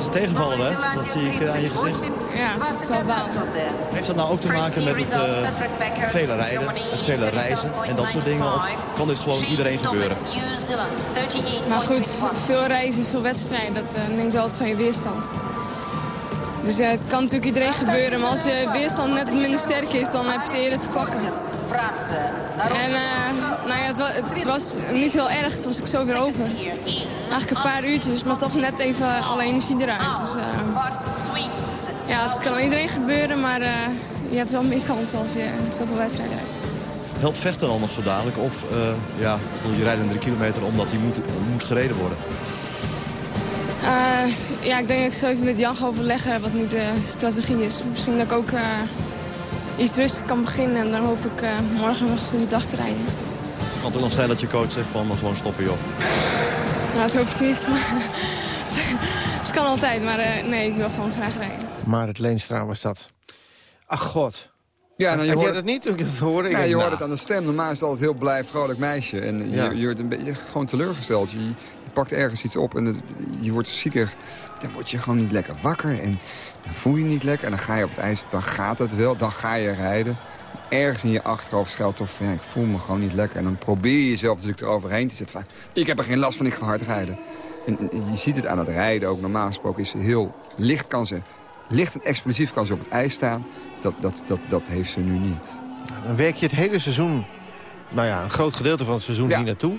is tegenvallen, hè? Dat zie ik eh, aan je gezicht. Ja, dat is wel balen. Heeft dat nou ook te maken met het uh, vele rijden, het vele reizen en dat soort dingen? Of kan dit gewoon iedereen gebeuren? Maar goed, veel reizen, veel wedstrijden, dat uh, neemt wel wat van je weerstand. Dus uh, het kan natuurlijk iedereen gebeuren, maar als je weerstand net minder sterk is, dan heb je het eerder te pakken. En uh, nou ja, het, was, niet heel erg, het was ik zo weer over. Eigenlijk een paar uurtjes, maar toch net even alle energie eruit. Dus, ja, het kan iedereen gebeuren, maar je hebt wel meer kans als je zoveel wedstrijden rijdt. Helpt vechten dan nog zo dadelijk? Of ja, je rijdt een drie kilometer omdat die moet, moet gereden worden? Uh, ja, ik denk dat ik zo even met Jan ga overleggen wat nu de strategie is. Misschien dat ik ook uh, iets rustig kan beginnen en dan hoop ik uh, morgen een goede dag te rijden. Kan het ook nog zijn dat je coach zegt van gewoon stoppen joh? Nou, dat hoop ik niet. Maar het kan altijd, maar nee, ik wil gewoon graag rijden. Maar het Leenstra was dat. Ach god. Ja, nou, je hoort dat niet ik het hoorde? Ja, Ik je denk, hoort nou, het aan de stem. Normaal is het altijd een heel blij, vrolijk meisje. En Ja. je, je wordt een beetje gewoon teleurgesteld. Je, je pakt ergens iets op en het- je wordt zieker. Dan word je gewoon niet lekker wakker. En dan voel je niet lekker. En dan ga je op het ijs, dan gaat het wel. Dan ga je rijden. Ergens in je achterhoofd schuilt van... Ja, ik voel me gewoon niet lekker. En dan probeer je jezelf natuurlijk eroverheen te zetten. Van, ik heb er geen last van, ik ga hard rijden. En, en je ziet het aan het rijden ook. Normaal gesproken is ze heel licht, kan ze, licht en explosief kan ze op het ijs staan. Dat, dat, dat, dat heeft ze nu niet. Dan werk je het hele seizoen, nou ja, een groot gedeelte van het seizoen hier naartoe.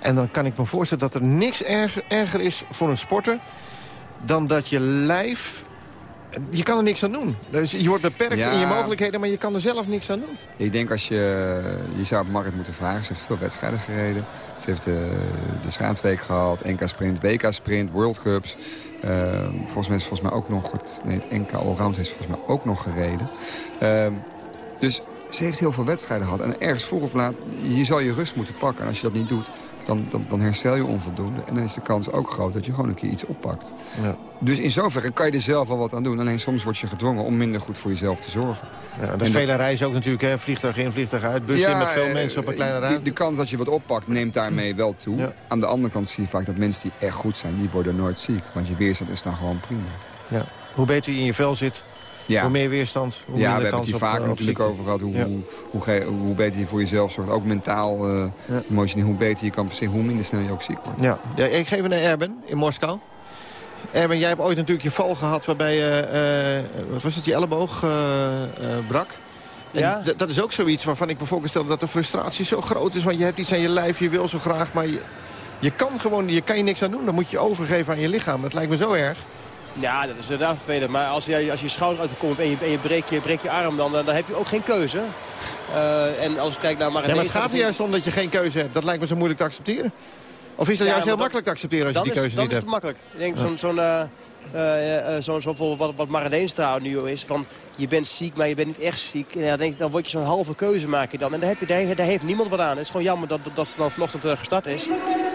En dan kan ik me voorstellen dat er niks erger, erger is voor een sporter... dan dat je lijf... Je kan er niks aan doen. Dus je wordt beperkt Ja. in je mogelijkheden, maar je kan er zelf niks aan doen. Ik denk als je... Je zou het Marit moeten vragen. Ze heeft veel wedstrijden gereden. Ze heeft de, de schaatsweek gehad. NK Sprint, WK Sprint, World Cups. Eh, volgens mij is volgens mij ook nog... Het, nee, het NK Allround heeft volgens mij ook nog gereden. Ehm, dus ze heeft heel veel wedstrijden gehad. En ergens vroeg of laat, je zal je rust moeten pakken. En als je dat niet doet, dan, dan, dan herstel je onvoldoende. En dan is de kans ook groot dat je gewoon een keer iets oppakt. Ja. Dus in zoverre kan je er zelf wel wat aan doen. Alleen soms word je gedwongen om minder goed voor jezelf te zorgen. Ja, dat is vele reizen ook natuurlijk, hè? vliegtuig in, vliegtuig uit, busje met veel eh, mensen op een kleine de- ruimte. De, kans dat je wat oppakt neemt daarmee wel toe. Aan de andere kant zie je vaak dat mensen die echt goed zijn... die worden nooit ziek. Want je weerstand is dan gewoon prima. Ja. Hoe beter je in je vel zit, Ja. hoe meer weerstand, hoe ja, minder we hebben het kans hier vaak eh, op natuurlijk over gehad. Hoe, Ja. hoe, hoe, ge- hoe beter je voor jezelf zorgt. Ook mentaal, eh emotioneel. Hoe beter je kan presteren, hoe minder snel je ook ziek wordt. Ja. ja, ik geef het naar Erben in Moskou. Erben, jij hebt ooit natuurlijk je val gehad waarbij je, eh, wat was het, je elleboog eh, eh, brak. En Ja. dat is ook zoiets waarvan ik me voorstel dat de frustratie zo groot is. Want je hebt iets aan je lijf, je wil zo graag, maar je, Je kan gewoon je, kan je niks aan doen. Dan moet je overgeven aan je lichaam. Dat lijkt me zo erg. Ja, dat is inderdaad vervelend. Maar als je, als je schouder uit de komt en je, en je, breekt, je breekt je arm, dan, dan heb je ook geen keuze. Uh, en als ik kijk naar Maradona... Ja, maar het gaat er juist om dat je geen keuze hebt. Dat lijkt me zo moeilijk te accepteren. Of is dat ja, juist heel makkelijk te accepteren als je die keuze niet hebt? Dan is makkelijk. Ik denk zo'n... zo'n uh, uh, zo, zo wat, wat Maradeenstra nu is. Van, je bent ziek, maar je bent niet echt ziek. En ja, denk ik, dan word je zo'n halve keuze maken dan. En daar, heb je, daar, daar, heeft niemand wat aan. Het is gewoon jammer dat, dat het dan vanochtend uh, gestart is.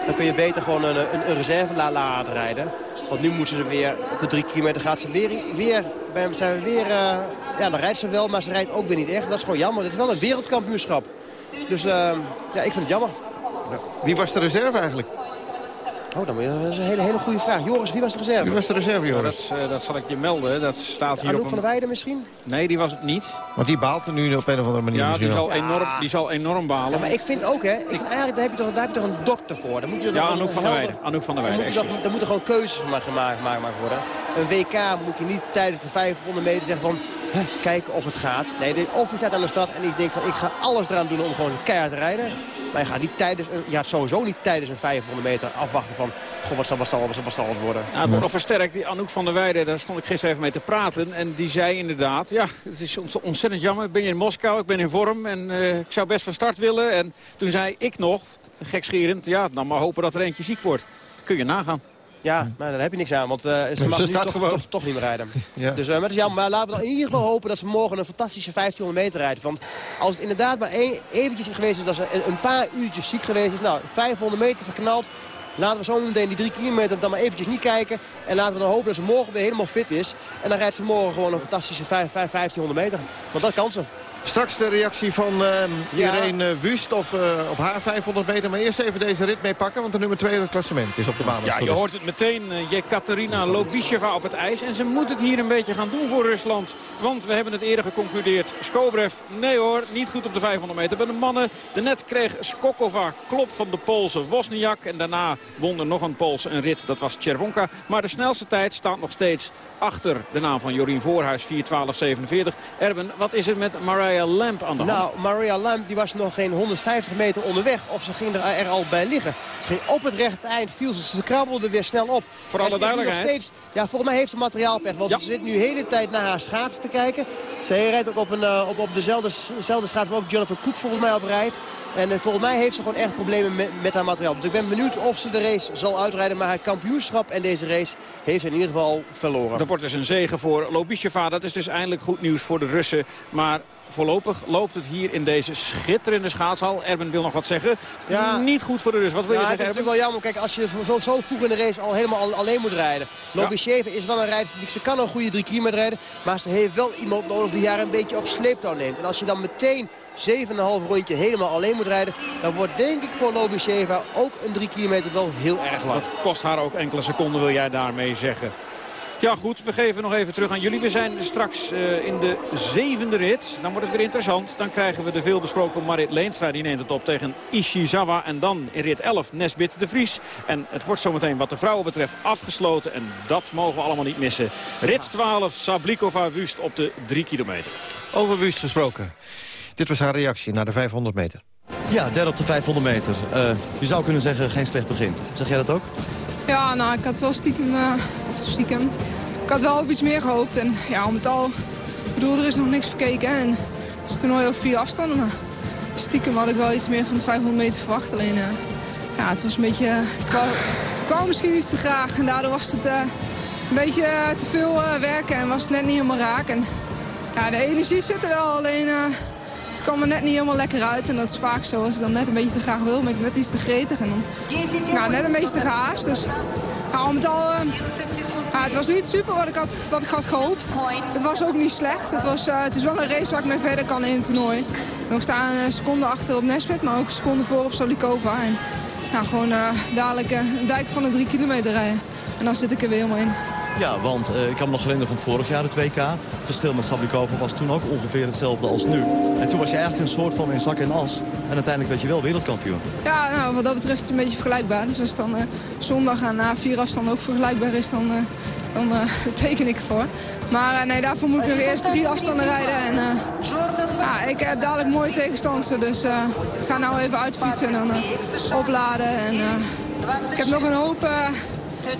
Dan kun je beter gewoon een, een, reserve la laten rijden. Want nu moeten ze weer, op de drie kilometer gaat ze weer, weer, zijn we weer, uh, ja dan rijdt ze wel, maar ze rijdt ook weer niet echt. Dat is gewoon jammer. Dit is wel een wereldkampioenschap. Dus uh, ja, ik vind het jammer. Wie was de reserve eigenlijk? Oh, dan, dat is een hele, hele goede vraag. Joris, wie was de reserve? Wie was de reserve, Joris? dat, uh, dat, zal ik je melden. Dat staat hier Anouk op van der Weijden misschien? Nee, die was het niet. Want die baalt er nu op een of andere manier. Ja, die zal, enorm, die zal enorm balen. Ja, maar ik vind ook, hè. Ik vind eigenlijk, daar heb, je toch, daar heb je toch een dokter voor. Dan moet je ja, Anouk van der Weijden. Anouk van der Weijden. Daar moeten gewoon keuzes gemaakt, gemaakt, gemaakt worden. Een WK moet je niet tijdens de 500 meter zeggen van... kijken of het gaat. Nee, of je staat aan de stad en ik denk van... ik ga alles eraan doen om gewoon keihard te rijden. Maar je gaat niet tijdens... Een, ja, sowieso niet tijdens een 500 meter afwachten van... Goh, wat zal, wat zal, wat zal het worden? Ja, het wordt nog versterkt. Die Anouk van der Weijden, daar stond ik gisteren even mee te praten. En die zei inderdaad, ja, het is ontzettend jammer. Ik ben in Moskou, ik ben in vorm en uh, ik zou best van start willen. En toen zei ik nog, gekscherend, ja, dan maar hopen dat er eentje ziek wordt. Kun je nagaan. Ja, maar daar heb je niks aan, want uh, ze mag nu toch, toch, toch, niet meer rijden. Ja. Dus uh, maar, is jammer, maar laten we dan in ieder geval hopen dat ze morgen een fantastische 1500 meter rijden. Want als het inderdaad maar een, eventjes is geweest is dat ze een paar uurtjes ziek geweest is. Nou, 500 meter verknald. Laten we zo meteen die drie kilometer dan maar eventjes niet kijken. En laten we dan hopen dat ze morgen weer helemaal fit is. En dan rijdt ze morgen gewoon een fantastische 5, 5, 1500 meter. Want dat kan ze. Straks de reactie van uh, Irene ja. Wust op, uh, op haar 500 meter. Maar eerst even deze rit meepakken, want de nummer 2 het klassement is op de baan. Ja, je hoort het meteen. Uh, Jekaterina Lobisheva op het ijs. En ze moet het hier een beetje gaan doen voor Rusland. Want we hebben het eerder geconcludeerd. Skobrev, nee hoor, niet goed op de 500 meter. Bij de mannen, de net kreeg Skokova klop van de Poolse Wozniak. En daarna won er nog een Poolse een rit, dat was Czerwonka. Maar de snelste tijd staat nog steeds achter de naam van Jorien Voorhuis, 4.12.47. Erben, wat is er met Mariah Lamp aan de hand? Nou, Maria Lamp die was nog geen 150 meter onderweg. Of ze ging er, er al bij liggen. Ze ging op het rechte eind, viel ze, ze krabbelde weer snel op. Voor alle duidelijkheid. Steeds, ja, volgens mij heeft ze materiaalpech. Want ja. ze zit nu de hele tijd naar haar schaats te kijken. Ze rijdt ook op, een, uh, op, op dezelfde, dezelfde schaats waar ook Jonathan Cook volgens mij op rijdt. En uh, volgens mij heeft ze gewoon echt problemen met, met haar materiaal. Dus ik ben benieuwd of ze de race zal uitrijden. Maar het kampioenschap en deze race heeft ze in ieder geval verloren. Dat wordt dus een zegen voor Lobisheva. Dat is dus eindelijk goed nieuws voor de Russen. Maar voorlopig loopt het hier in deze schitterende schaatshal. Erben wil nog wat zeggen. Ja. Niet goed voor de Rus. Wat wil ja, je zeggen, Het is natuurlijk wel jammer. Kijk, als je zo, zo vroeg in de race al helemaal alleen moet rijden. Lobisheva ja. is wel een rijder. Ze kan een goede drie kilometer rijden. Maar ze heeft wel iemand nodig die haar een beetje op sleeptouw neemt. En als je dan meteen 7,5 rondje helemaal alleen moet rijden... dan wordt denk ik voor Lobisheva ook een 3 kilometer wel heel erg lang. Dat kost haar ook enkele seconden, wil jij daarmee zeggen. Ja goed, we geven nog even terug aan jullie. We zijn straks uh, in de zevende rit. Dan wordt het weer interessant. Dan krijgen we de veelbesproken Marit Leenstra. Die neemt het op tegen Ishizawa. En dan in rit 11 Nesbit de Vries. En het wordt zometeen wat de vrouwen betreft afgesloten. En dat mogen we allemaal niet missen. Rit 12 Sablikova Wust op de 3 kilometer. Over Wust gesproken. Dit was haar reactie naar de 500 meter. Ja, derde op de 500 meter. Uh, je zou kunnen zeggen, geen slecht begin. Zeg jij dat ook? Ja, nou, ik had wel stiekem, uh, of stiekem, ik had wel op iets meer gehoopt. En ja, om het al, ik bedoel, er is nog niks verkeken. En het is toernooi over vier afstanden, maar stiekem had ik wel iets meer van de 500 meter verwacht. Alleen, uh, ja, het was een beetje, ik wou misschien iets te graag. En daardoor was het uh, een beetje te veel werken en was het net niet helemaal raak. En ja, de energie zit er wel, alleen het kwam er net niet helemaal lekker uit. En dat is vaak zo. Als ik dan net een beetje te graag wil, ben ik net iets te gretig. En dan ja, net een beetje te gehaast. Dus al met al, ja, het was niet super wat ik had, gehoopt. Het was ook niet slecht. Het, was, uh, het is wel een race waar ik mee verder kan in het toernooi. We staan een seconde achter op Nesbit, maar ook een seconde voor op Solikova. En ja, gewoon uh, dadelijk een dijk van de drie kilometer rijden. En dan zit ik er weer helemaal in. Ja, want uh, ik kan me nog herinneren van vorig jaar het WK. Het verschil met Sablikova was toen ook ongeveer hetzelfde als nu. En toen was je eigenlijk een soort van in zak en as. En uiteindelijk werd je wel wereldkampioen. Ja, nou, wat dat betreft is het een beetje vergelijkbaar. Dus als het dan uh, zondag aan na vier afstanden ook vergelijkbaar is, dan, uh, dan teken ik ervoor. Maar nee, daarvoor moet ik nog eerst drie afstanden rijden. En ja, ik heb dadelijk mooie tegenstanders. Dus ik ga nou even uitfietsen en dan opladen. En ik heb nog een hoop,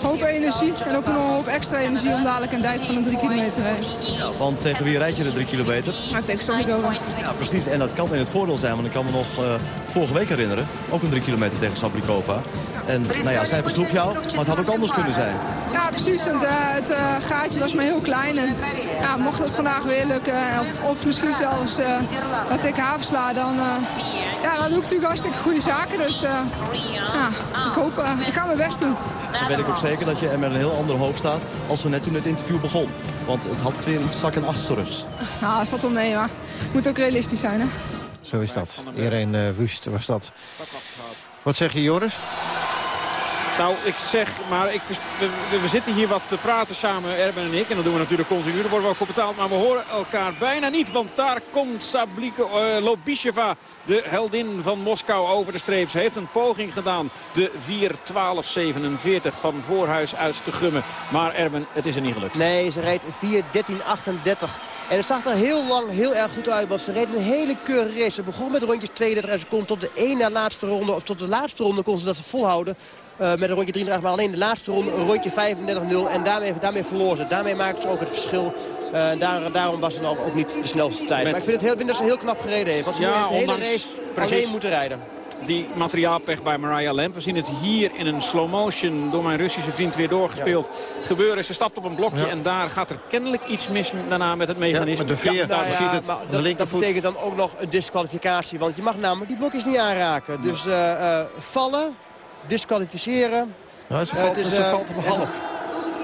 hoop energie en ook nog een hoop extra energie om dadelijk een dijk van een 3 kilometer te rijden. Ja, want tegen wie rijd je de 3 kilometer? Maar tegen Sablikova. Ja, precies. En dat kan in het voordeel zijn, want ik kan me nog uh, vorige week herinneren. Ook een 3 kilometer tegen Sablikova. En nou ja, zij versloeg jou, maar het had ook anders kunnen zijn. Ja, precies. En, uh, het uh, gaatje was maar heel klein. En ja, mocht het vandaag weer lukken, of, of misschien zelfs dat ik haar versla, dan, ja, dan doe ik natuurlijk hartstikke goede zaken. Dus ja, ik hoop, ik ga mijn best doen. Dan weet ik ook zeker dat je er met een heel ander hoofd staat als we net toen het interview begon. Want het had weer iets zak en as terugs. Nou, het valt om mee, maar het moet ook realistisch zijn, hè? Zo is dat. Iedereen uh, Wust was dat. Wat zeg je, Joris? Nou, ik zeg, maar ik, we, zitten hier wat te praten samen, Erben en ik. En dat doen we natuurlijk continu, daar worden we ook voor betaald. Maar we horen elkaar bijna niet, want daar komt Sablike, uh, Lobisheva, de heldin van Moskou, over de streep. Ze heeft een poging gedaan, de 4.12.47 van Voorhuis uit te gummen. Maar Erben, het is er niet gelukt. Nee, ze reed 4.13.38. En het zag er heel lang heel erg goed uit, want ze reed een hele keurige race. Ze begon met rondjes 32 seconden tot de één na laatste ronde, of tot de laatste ronde kon ze dat volhouden. Uh, met een rondje 33, maar alleen de laatste ronde een rondje 35-0. En daarmee, daarmee verloor ze. Daarmee maakte ze ook het verschil. Uh, daar, daarom was het dan ook niet de snelste tijd. Met... Maar ik vind, het heel, vind dat ze heel knap gereden heeft. Want ze ja, heeft de hele race precies. alleen moeten rijden die materiaalpech bij Mariah Lamp. We zien het hier in een slow motion door mijn Russische vriend weer doorgespeeld ja. gebeuren. Ze stapt op een blokje ja. en daar gaat er kennelijk iets mis daarna met het mechanisme. Ja, de veer, daar nou ziet het, dat, dat, betekent dan ook nog een disqualificatie. Want je mag namelijk die blokjes niet aanraken. Dus uh, uh, vallen, disqualificeren. Nou, ze, valt, uh, is, ze valt op half.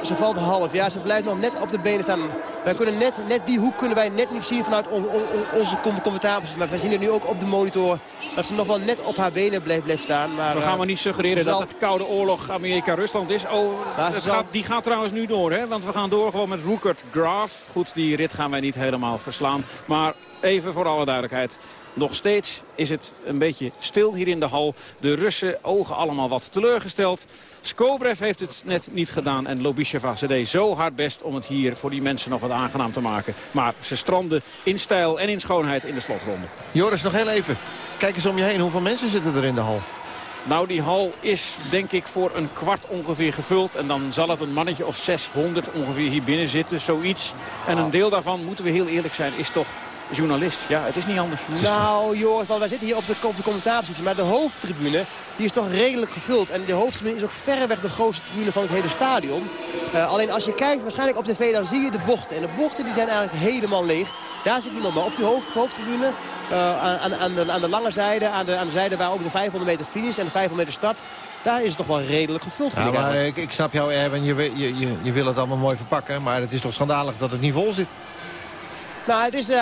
Ze valt half, ja. Ze blijft nog net op de benen staan. Wij kunnen net, net die hoek kunnen wij net niet zien vanuit on, on, on, onze commentaties. Maar wij zien het nu ook op de monitor dat ze nog wel net op haar benen bleef, bleef staan. Maar, we gaan maar niet suggereren dat het koude oorlog Amerika-Rusland is. Oh, het gaat, die gaat trouwens nu door, hè? Want we gaan door gewoon met Rupert Graf. Goed, die rit gaan wij niet helemaal verslaan. Maar even voor alle duidelijkheid. Nog steeds is het een beetje stil hier in de hal. De Russen ogen allemaal wat teleurgesteld. Skobrev heeft het net niet gedaan. En Lobisheva, ze deed zo hard best om het hier voor die mensen nog wat aangenaam te maken. Maar ze stranden in stijl en in schoonheid in de slotronde. Joris, nog heel even. Kijk eens om je heen. Hoeveel mensen zitten er in de hal? Nou, die hal is denk ik voor een kwart ongeveer gevuld. En dan zal het een mannetje of 600 ongeveer hier binnen zitten, zoiets. En een deel daarvan, moeten we heel eerlijk zijn, is toch journalist. Ja, het is niet anders. Nou, Joris, want wij zitten hier op de, op de commentaarpositie. Maar de hoofdtribune, die is toch redelijk gevuld. En de hoofdtribune is ook verreweg de grootste tribune van het hele stadion. Uh, alleen als je kijkt waarschijnlijk op tv, dan zie je de bochten. En de bochten die zijn eigenlijk helemaal leeg. Daar zit niemand. Maar op die hoofd, hoofdtribune, uh, aan, aan, de, aan de lange zijde, aan de, aan de zijde waar ook de 500 meter finish en de 500 meter start... Daar is het toch wel redelijk gevuld. Ja, maar ik, ik, snap jou, Erwin. Je, je, je, je wil het allemaal mooi verpakken. Maar het is toch schandalig dat het niet vol zit. Nou, het is, uh,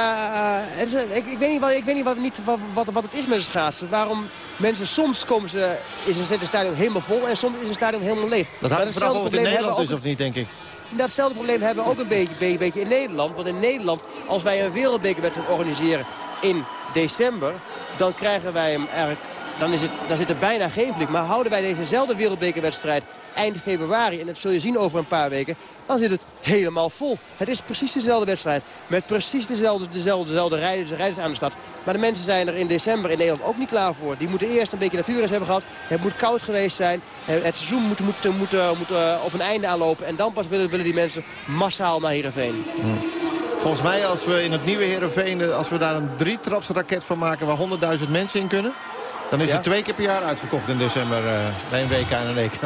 het is ik, ik, weet niet, wat, ik weet niet, wat, niet wat, wat, wat, het is met het schaatsen. Waarom mensen soms komen ze, is een stadion helemaal vol en soms is een stadion helemaal leeg. Dat hangt vooral over in Nederland is of niet, denk ik. Datzelfde probleem hebben we ook een beetje, beetje, beetje in Nederland. Want in Nederland, als wij een wereldbekerwedstrijd organiseren in december... dan krijgen wij hem eigenlijk dan, is het, dan zit er bijna geen publiek. Maar houden wij dezezelfde wereldbekerwedstrijd eind februari... en dat zul je zien over een paar weken, dan zit het helemaal vol. Het is precies dezelfde wedstrijd. Met precies dezelfde, dezelfde, dezelfde rijders, rijders aan de stad. Maar de mensen zijn er in december in Nederland ook niet klaar voor. Die moeten eerst een beetje natuurreis hebben gehad. Het moet koud geweest zijn. Het seizoen moet, moet, moet, moet uh, op een einde aanlopen. En dan pas willen, willen die mensen massaal naar Heerenveen. Volgens mij als we in het nieuwe Heerenveen... als we daar een drietrapsraket van maken waar 100.000 mensen in kunnen... Dan is ja? het twee keer per jaar uitverkocht in december uh, bij een WK en een EK.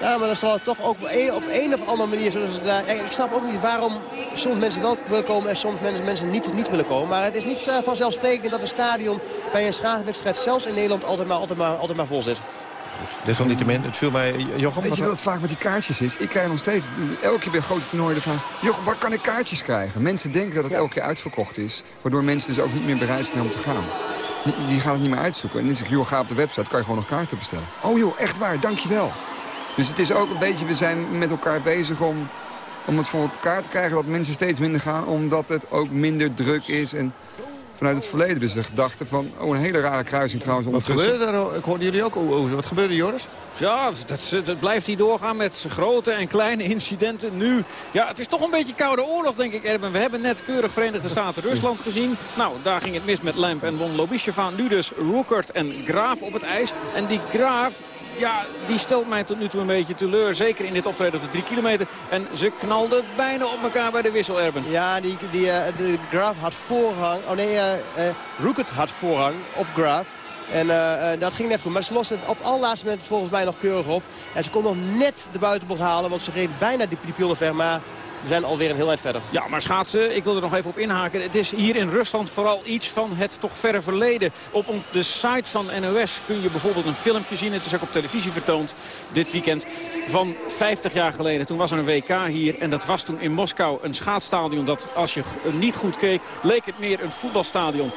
Ja, maar dan zal het toch ook op een, op een of andere manier... Zoals daar, ik snap ook niet waarom soms mensen wel willen komen en soms mensen, mensen niet, niet willen komen. Maar het is niet uh, vanzelfsprekend dat een stadion bij een schaatswedstrijd... zelfs in Nederland altijd maar, altijd maar, altijd maar vol zit. Desalniettemin, het viel mij, Jochem... Weet je wat het vaak met die kaartjes is? Ik krijg nog steeds, elke keer bij grote toernooien de vraag... Jochem, waar kan ik kaartjes krijgen? Mensen denken dat het elke keer uitverkocht is. Waardoor mensen dus ook niet meer bereid zijn om te gaan. Die, gaan het niet meer uitzoeken. En dan zeg ik, joh, ga op de website, kan je gewoon nog kaarten bestellen. Oh joh, echt waar, dankjewel. Dus het is ook een beetje, we zijn met elkaar bezig om, om het voor elkaar te krijgen... dat mensen steeds minder gaan, omdat het ook minder druk is... En vanuit het verleden. Dus de gedachte van, oh, een hele rare kruising trouwens. Wat gebeurde er? Ik hoorde jullie ook. Oh, wat gebeurde, Joris? Ja, dat, dat blijft hij doorgaan met grote en kleine incidenten. Nu, ja, het is toch een beetje koude oorlog, denk ik, Erben. We hebben net keurig Verenigde Staten-Rusland gezien. Nou, daar ging het mis met Lamp en Won Lobisheva. Nu dus Roekert en Graaf op het ijs. En die Graaf, ja, die stelt mij tot nu toe een beetje teleur. Zeker in dit optreden op de drie kilometer. En ze knalden bijna op elkaar bij de wissel, Erben. Ja, die, die, uh, de Graaf had voorrang. Oh nee, uh, had voorrang op Graaf. En dat ging net goed. Maar ze loste het op allerlaatste moment volgens mij nog keurig op. En ze kon nog net de buitenbocht halen. Want ze reed bijna die, die ver. Maar we zijn alweer een heel eind verder. Ja, maar schaatsen, ik wil er nog even op inhaken. Het is hier in Rusland vooral iets van het toch verre verleden. Op de site van NOS kun je bijvoorbeeld een filmpje zien. Het is ook op televisie vertoond dit weekend. Van 50 jaar geleden. Toen was er een WK hier. En dat was toen in Moskou een schaatsstadion. Dat als je niet goed keek, leek het meer een voetbalstadion.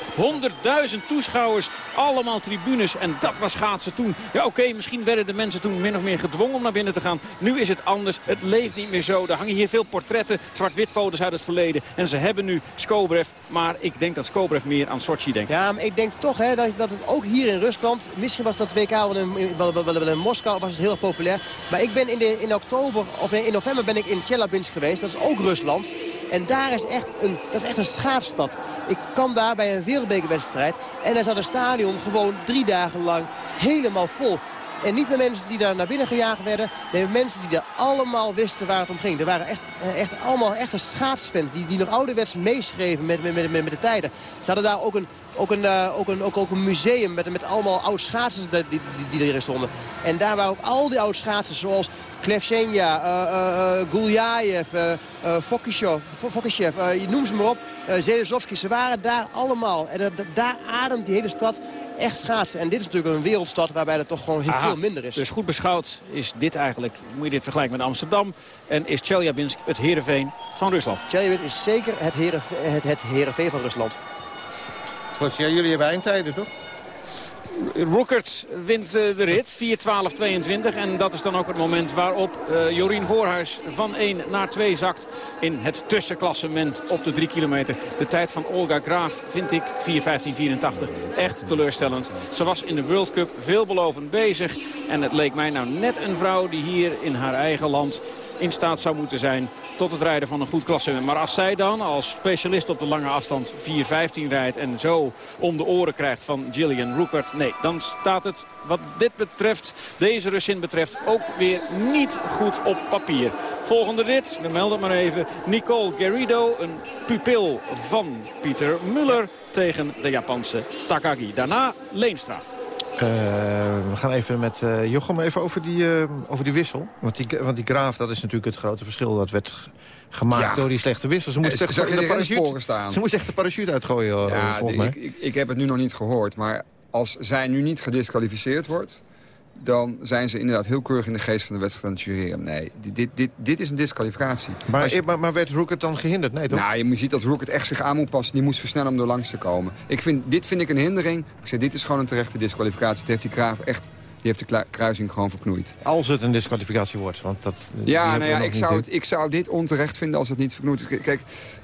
100.000 toeschouwers, allemaal tribunes. En dat was schaatsen toen. Ja, oké, misschien werden de mensen toen min of meer gedwongen om naar binnen te gaan. Nu is het anders. Het leeft niet meer zo. Er hangen hier veel portretten zwart-wit foto's uit het verleden. En ze hebben nu Skobrev, maar ik denk dat Skobrev meer aan Sochi denkt. Ja, maar ik denk toch hè, dat, dat het ook hier in Rusland... Misschien was dat WK wel in, Moskou, was het heel populair. Maar ik ben in, de, in oktober, of in november ben ik in Chelyabinsk geweest. Dat is ook Rusland. En daar is echt een, dat is echt een schaatsstad. Ik kwam daar bij een wereldbekerwedstrijd. En daar zat een stadion gewoon drie dagen lang helemaal vol. En niet de mensen die daar naar binnen gejaagd werden. Nee, mensen die er allemaal wisten waar het om ging. Er waren echt, eh, echt allemaal echte schaatsfans die, die nog ouderwets meeschreven met, met, met, met de tijden. Ze hadden daar ook een, ook een, uh, ook een, ook, ook een museum met, met allemaal oud schaatsers die, die, die erin stonden. En daar waren ook al die oud schaatsers zoals Klevchenja, uh, Guljaev, uh, Fokishev, je noem ze maar op. Uh, ze waren daar allemaal. En daar ademt die hele stad echt schaatsen. En dit is natuurlijk een wereldstad waarbij dat toch gewoon heel veel minder is. Dus goed beschouwd is dit eigenlijk, moet je dit vergelijken met Amsterdam. En is Chelyabinsk het Heerenveen van Rusland. Chelyabinsk is zeker het, Heerenveen, het, het Heerenveen van Rusland. Goed, ja, jullie hebben eindtijden toch? Roekert wint de rit, 4-12-22. En dat is dan ook het moment waarop uh, Jorien Voorhuis van 1 naar 2 zakt in het tussenklassement op de 3 kilometer. De tijd van Olga Graaf vind ik 4-15-84 echt teleurstellend. Ze was in de World Cup veelbelovend bezig. En het leek mij nou net een vrouw die hier in haar eigen land in staat zou moeten zijn tot het rijden van een goed klassement. Maar als zij dan als specialist op de lange afstand 4-15 rijdt en zo om de oren krijgt van Gillian Roekert. Nee, dan staat het wat dit betreft, deze Russin betreft, ook weer niet goed op papier. Volgende rit, we melden het maar even, Nicole Garrido, een pupil van Pieter Muller tegen de Japanse Takagi. Daarna Leenstra. Uh, we gaan even met uh, Jochem even over die, uh, over die wissel. Want die, want die graaf, dat is natuurlijk het grote verschil. Dat werd gemaakt ja. door die slechte wissel. Ze moest, echt, de parachute, staan. ze moest echt de parachute uitgooien, ja, volgens mij. Ik, ik, ik heb het nu nog niet gehoord. Maar als zij nu niet gedisqualificeerd wordt dan zijn ze inderdaad heel keurig in de geest van de wedstrijd aan het jureren. Nee, dit, dit, dit is een disqualificatie. Maar, maar, maar, werd Rookert dan gehinderd? Nee, toch? Nou, je ziet dat Rookert echt zich aan moet passen. Die moest versnellen om er langs te komen. Ik vind, dit vind ik een hindering. Ik zeg, dit is gewoon een terechte disqualificatie. Het heeft die Graaf echt... Die heeft de kruising gewoon verknoeid. Als het een disqualificatie wordt, want dat... Ja, nou ja, ik zou, het, ik zou dit onterecht vinden als het niet verknoeid is. Kijk,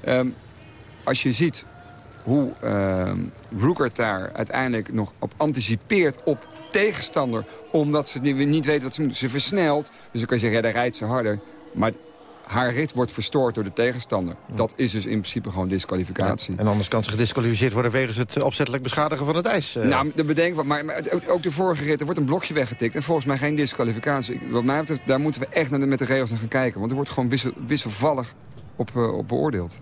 um, als je ziet hoe uh, daar uiteindelijk nog op anticipeert op tegenstander. Omdat ze niet weten wat ze moeten. Ze versnelt. Dus dan kan je zeggen, ja, dan rijdt ze harder. Maar haar rit wordt verstoord door de tegenstander. Dat is dus in principe gewoon disqualificatie. en anders kan ze gedisqualificeerd worden... wegens het opzettelijk beschadigen van het ijs. Uh. Nou, dat bedenk wat. Maar, maar, ook de vorige rit, er wordt een blokje weggetikt. En volgens mij geen disqualificatie. Wat mij betreft, daar moeten we echt naar de, met de regels naar gaan kijken. Want er wordt gewoon wissel, wisselvallig op, uh, op beoordeeld.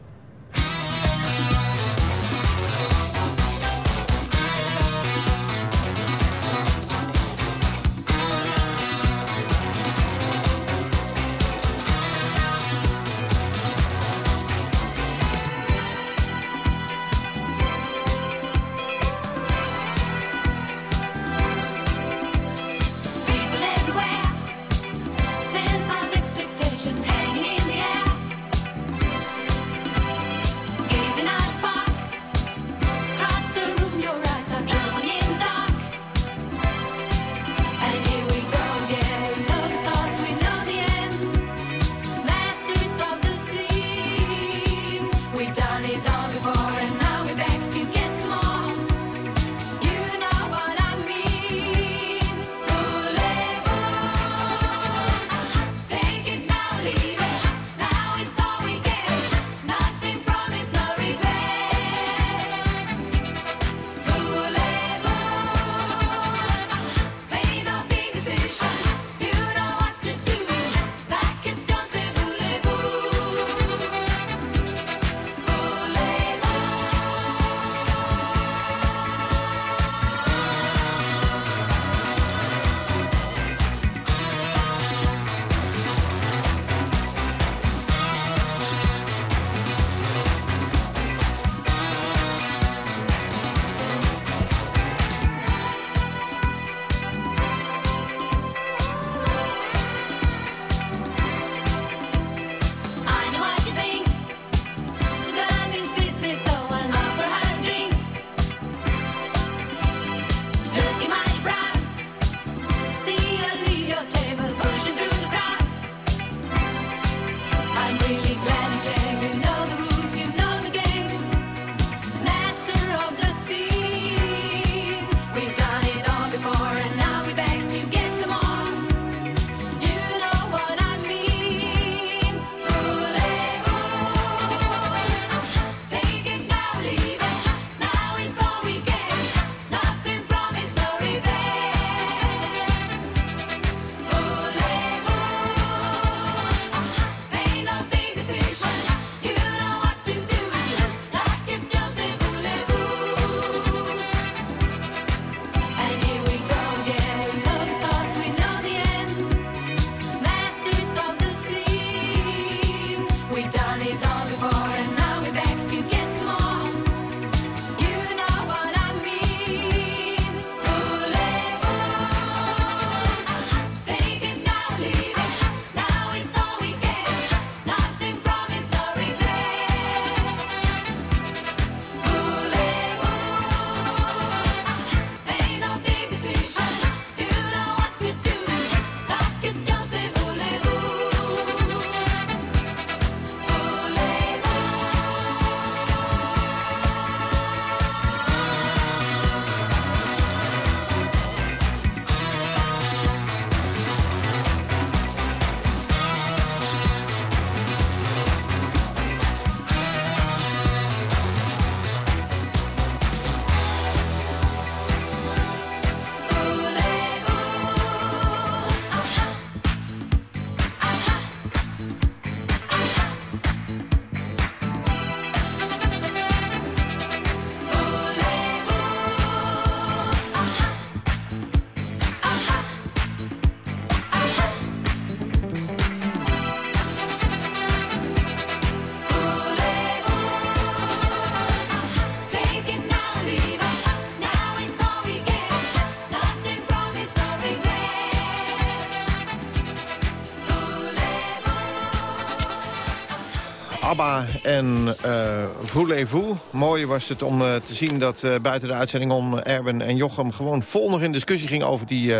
ABBA en uh, Voulez-vous. Mooi was het om uh, te zien dat uh, buiten de uitzending om Erben en Jochem... gewoon vol nog in discussie ging over die,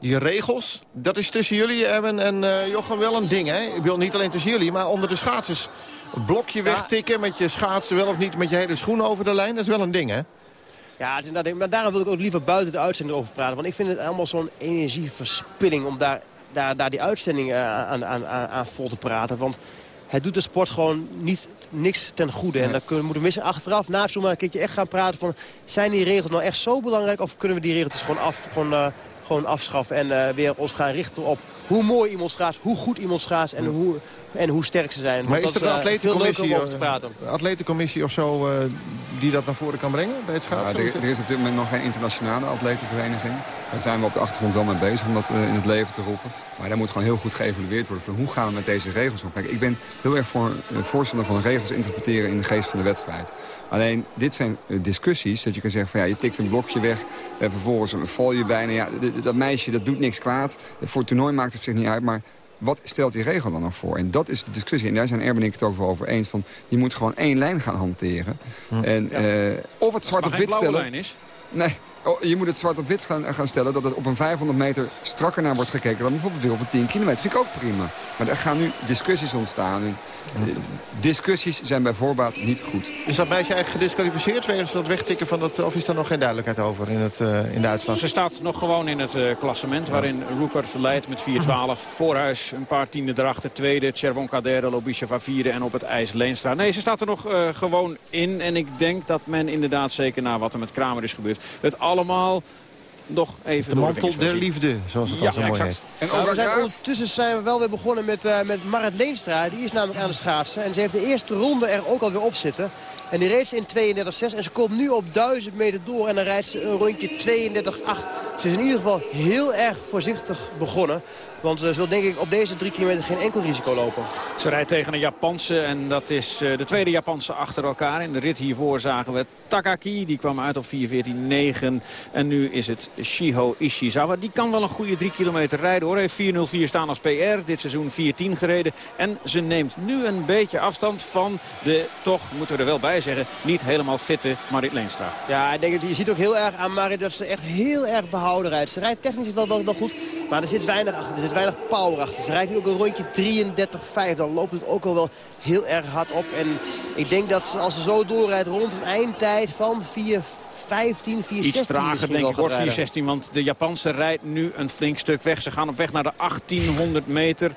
die regels. Dat is tussen jullie, Erben en Jochem, wel een ding, hè? Ik wil niet alleen tussen jullie, maar onder de schaatsers. Een blokje wegtikken met je schaatsen wel of niet... met je hele schoen over de lijn, dat is wel een ding, hè? Ja, maar daarom wil ik ook liever buiten de uitzending over praten. Want ik vind het allemaal zo'n energieverspilling om daar, daar, daar die uitzending aan, aan, aan vol te praten. Want het doet de sport gewoon niet, niks ten goede. En dan kunnen, moeten we achteraf na het maar een keertje echt gaan praten van... zijn die regels nou echt zo belangrijk of kunnen we die regels gewoon, af, gewoon, uh, gewoon afschaffen... en uh, weer ons gaan richten op hoe mooi iemand schaats, hoe goed iemand schaats... en hoe, en hoe sterk ze zijn. Maar is er een atletencommissie, atletencommissie of zo uh, die dat naar voren kan brengen bij het schaatsen? Ja, er, er, is op dit moment nog geen internationale atletenvereniging. Daar zijn we op de achtergrond wel mee bezig om dat uh, in het leven te roepen. Maar daar moet gewoon heel goed geëvalueerd worden. Van hoe gaan we met deze regels om? Kijk, ik ben heel erg voor, uh, voorstander van regels interpreteren in de geest van de wedstrijd. Alleen, dit zijn discussies dat je kan zeggen van ja, je tikt een blokje weg. en vervolgens val je bijna. Ja, dat meisje dat doet niks kwaad. Voor het toernooi maakt het zich niet uit. Maar wat stelt die regel dan nog voor? En dat is de discussie. En daar zijn Erben en ik het over, over eens. Van, je moet gewoon één lijn gaan hanteren. Hm. En, ja. uh, of het zwart op wit stellen. Lijn is. Nee, oh, je moet het zwart op wit gaan, gaan stellen... dat het op een 500 meter strakker naar wordt gekeken... dan bijvoorbeeld weer op een 10 kilometer. vind ik ook prima. Maar er gaan nu discussies ontstaan. En, discussies zijn bij voorbaat niet goed. Is dat meisje eigenlijk gedisqualificeerd wegens dat wegtikken van dat... of is daar nog geen duidelijkheid over in, het, uh, in de uitslag? Ze staat nog gewoon in het uh, klassement waarin Rukert leidt met 4-12. Voorhuis een paar tienden erachter. Tweede, Chervon derde, Lobisheva vierde en op het ijs Leenstra. Nee, ze staat er nog uh, gewoon in. En ik denk dat men inderdaad, zeker na wat er met Kramer is gebeurd... het allemaal nog even De mantel der liefde, zoals het ja, al zo mooi exact. heet. En we zijn, ondertussen zijn we wel weer begonnen met, uh, met Marit Leenstra. Die is namelijk aan de schaatsen. En ze heeft de eerste ronde er ook alweer op zitten. En die reed ze in 32,6 en ze komt nu op 1000 meter door. En dan rijdt ze een rondje 32,8. Ze is in ieder geval heel erg voorzichtig begonnen. Want ze wil denk ik op deze drie kilometer geen enkel risico lopen. Ze rijdt tegen een Japanse en dat is eh, de tweede Japanse achter elkaar. In de rit hiervoor zagen we Takaki, die kwam uit op 4.14.9. En nu is het Shiho Ishizawa. Die kan wel een goede drie kilometer rijden hoor. Heeft 4.04 staan als PR, dit seizoen 4.10 gereden. En ze neemt nu een beetje afstand van de, toch moeten we er wel bij zeggen, niet helemaal fitte Marit Leenstra. Ja, ik denk dat je ziet ook heel erg aan Marit dat ze echt heel erg behouden rijdt. Ze rijdt technisch wel, wel, wel goed, maar er zit weinig achter zit weinig power achter. Ze rijdt nu ook een rondje 33-5. Dan loopt het ook al wel heel erg hard op. En ik denk dat ze, als ze zo doorrijdt rond een eindtijd van 4... 15, 4, Iets trager denk ik hoor, 416, want de Japanse rijdt nu een flink stuk weg. Ze gaan op weg naar de 1800 meter.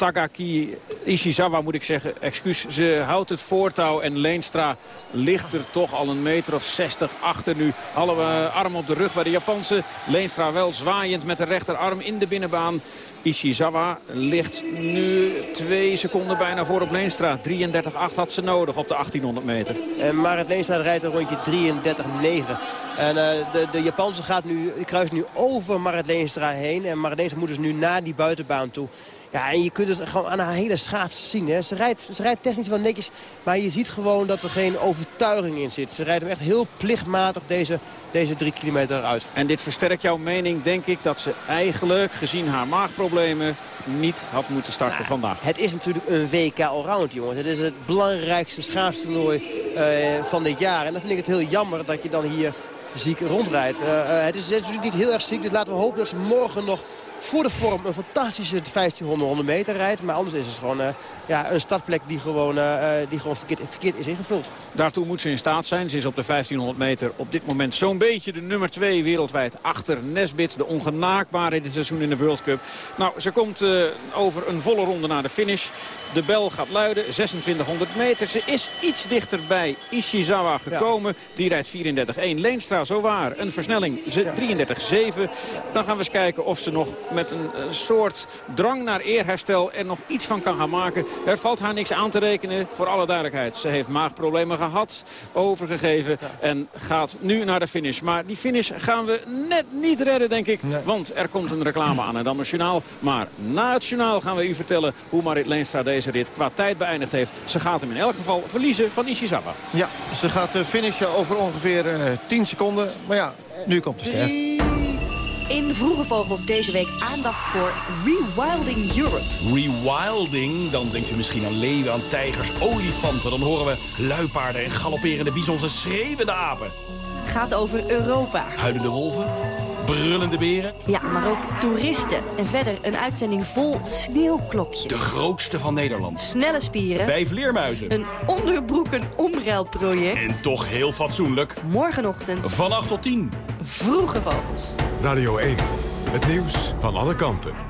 Takaki Ishizawa moet ik zeggen, excuus. Ze houdt het voortouw en Leenstra ligt er toch al een meter of 60 achter nu. Alle uh, arm op de rug bij de Japanse. Leenstra wel zwaaiend met de rechterarm in de binnenbaan. Ishizawa ligt nu twee seconden bijna voor op Leenstra. 33,8 had ze nodig op de 1800 meter. En Marit Leenstra rijdt een rondje 33,9. En uh, de, de Japanse gaat nu, kruist nu over Marit Leenstra heen. En Marit Leenstra moet dus nu naar die buitenbaan toe. Ja, en je kunt het gewoon aan haar hele schaats zien. Hè. Ze, rijdt, ze rijdt technisch wel netjes, maar je ziet gewoon dat er geen overtuiging in zit. Ze rijdt hem echt heel plichtmatig deze, deze drie kilometer uit. En dit versterkt jouw mening, denk ik, dat ze eigenlijk, gezien haar maagproblemen, niet had moeten starten nou, vandaag. Het is natuurlijk een WK Allround, jongens. Het is het belangrijkste schaatstoernooi uh, van dit jaar. En dan vind ik het heel jammer dat je dan hier ziek rondrijdt. Uh, uh, het, is, het is natuurlijk niet heel erg ziek, dus laten we hopen dat ze morgen nog voor de vorm een fantastische 1500 meter rijdt. Maar anders is het gewoon uh, ja, een startplek die gewoon, uh, die gewoon verkeerd, verkeerd, is ingevuld. Daartoe moet ze in staat zijn. Ze is op de 1500 meter op dit moment zo'n beetje de nummer 2 wereldwijd achter Nesbit. De ongenaakbare dit seizoen in de World Cup. Nou, ze komt uh, over een volle ronde naar de finish. De bel gaat luiden, 2600 meter. Ze is iets dichter bij Ishizawa gekomen. Ja. Die rijdt 34-1. Leenstra, zo waar. Een versnelling, 33-7. Dan gaan we eens kijken of ze nog met een, soort drang naar eerherstel er nog iets van kan gaan maken. Er valt haar niks aan te rekenen, voor alle duidelijkheid. Ze heeft maagproblemen gehad, overgegeven en gaat nu naar de finish. Maar die finish gaan we net niet redden, denk ik. Want er komt een reclame aan en dan journaal. Maar na het journaal gaan we u vertellen hoe Marit Leenstra deze rit qua tijd beëindigd heeft. Ze gaat hem in elk geval verliezen van Ishizawa. Ja, ze gaat finishen over ongeveer uh, eh, 10 seconden. Maar ja, nu komt de ster. In Vroege Vogels deze week aandacht voor Rewilding Europe. Rewilding? Dan denkt u misschien aan leeuwen, aan tijgers, olifanten. Dan horen we luipaarden en galopperende bizons en schreeuwende apen. Het gaat over Europa. Huilende wolven, brullende beren. Ja, maar ook toeristen. En verder een uitzending vol sneeuwklokjes. De grootste van Nederland. Snelle spieren. Bij vleermuizen. Een onderbroeken omruilproject. En toch heel fatsoenlijk. Morgenochtend. Van 8 tot 10. Vroege vogels. Radio 1. Het nieuws van alle kanten.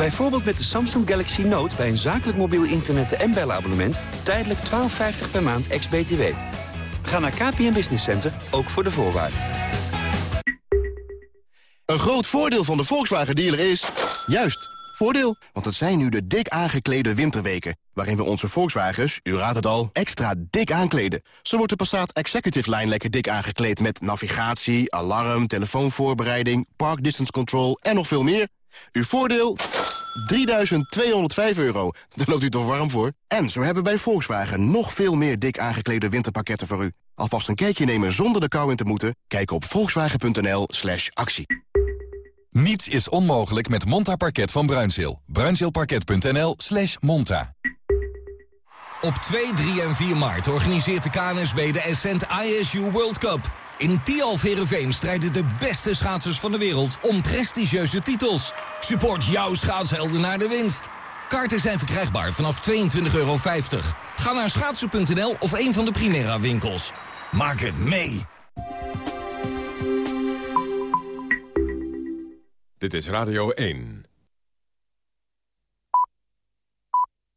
Bijvoorbeeld met de Samsung Galaxy Note bij een zakelijk mobiel internet- en bellenabonnement... tijdelijk 12,50 per maand ex-BTW. Ga naar KPN Business Center, ook voor de voorwaarden. Een groot voordeel van de Volkswagen dealer is... juist, voordeel. Want het zijn nu de dik aangeklede winterweken... waarin we onze Volkswagens, u raadt het al, extra dik aankleden. Zo wordt de Passat Executive Line lekker dik aangekleed... met navigatie, alarm, telefoonvoorbereiding, park distance control en nog veel meer... Uw voordeel? 3.205 euro. Daar loopt u toch warm voor? En zo hebben we bij Volkswagen nog veel meer dik aangeklede winterpakketten voor u. Alvast een kijkje nemen zonder de kou in te moeten? Kijk op volkswagen.nl slash actie. Niets is onmogelijk met Monta Parket van Bruinzeel. Bruinzeelparket.nl slash monta. Op 2, 3 en 4 maart organiseert de KNSB de Ascent ISU World Cup. In Tialf Herenveen strijden de beste schaatsers van de wereld om prestigieuze titels. Support jouw schaatshelden naar de winst. Kaarten zijn verkrijgbaar vanaf 22,50 euro. Ga naar schaatsen.nl of een van de Primera winkels. Maak het mee. Dit is Radio 1.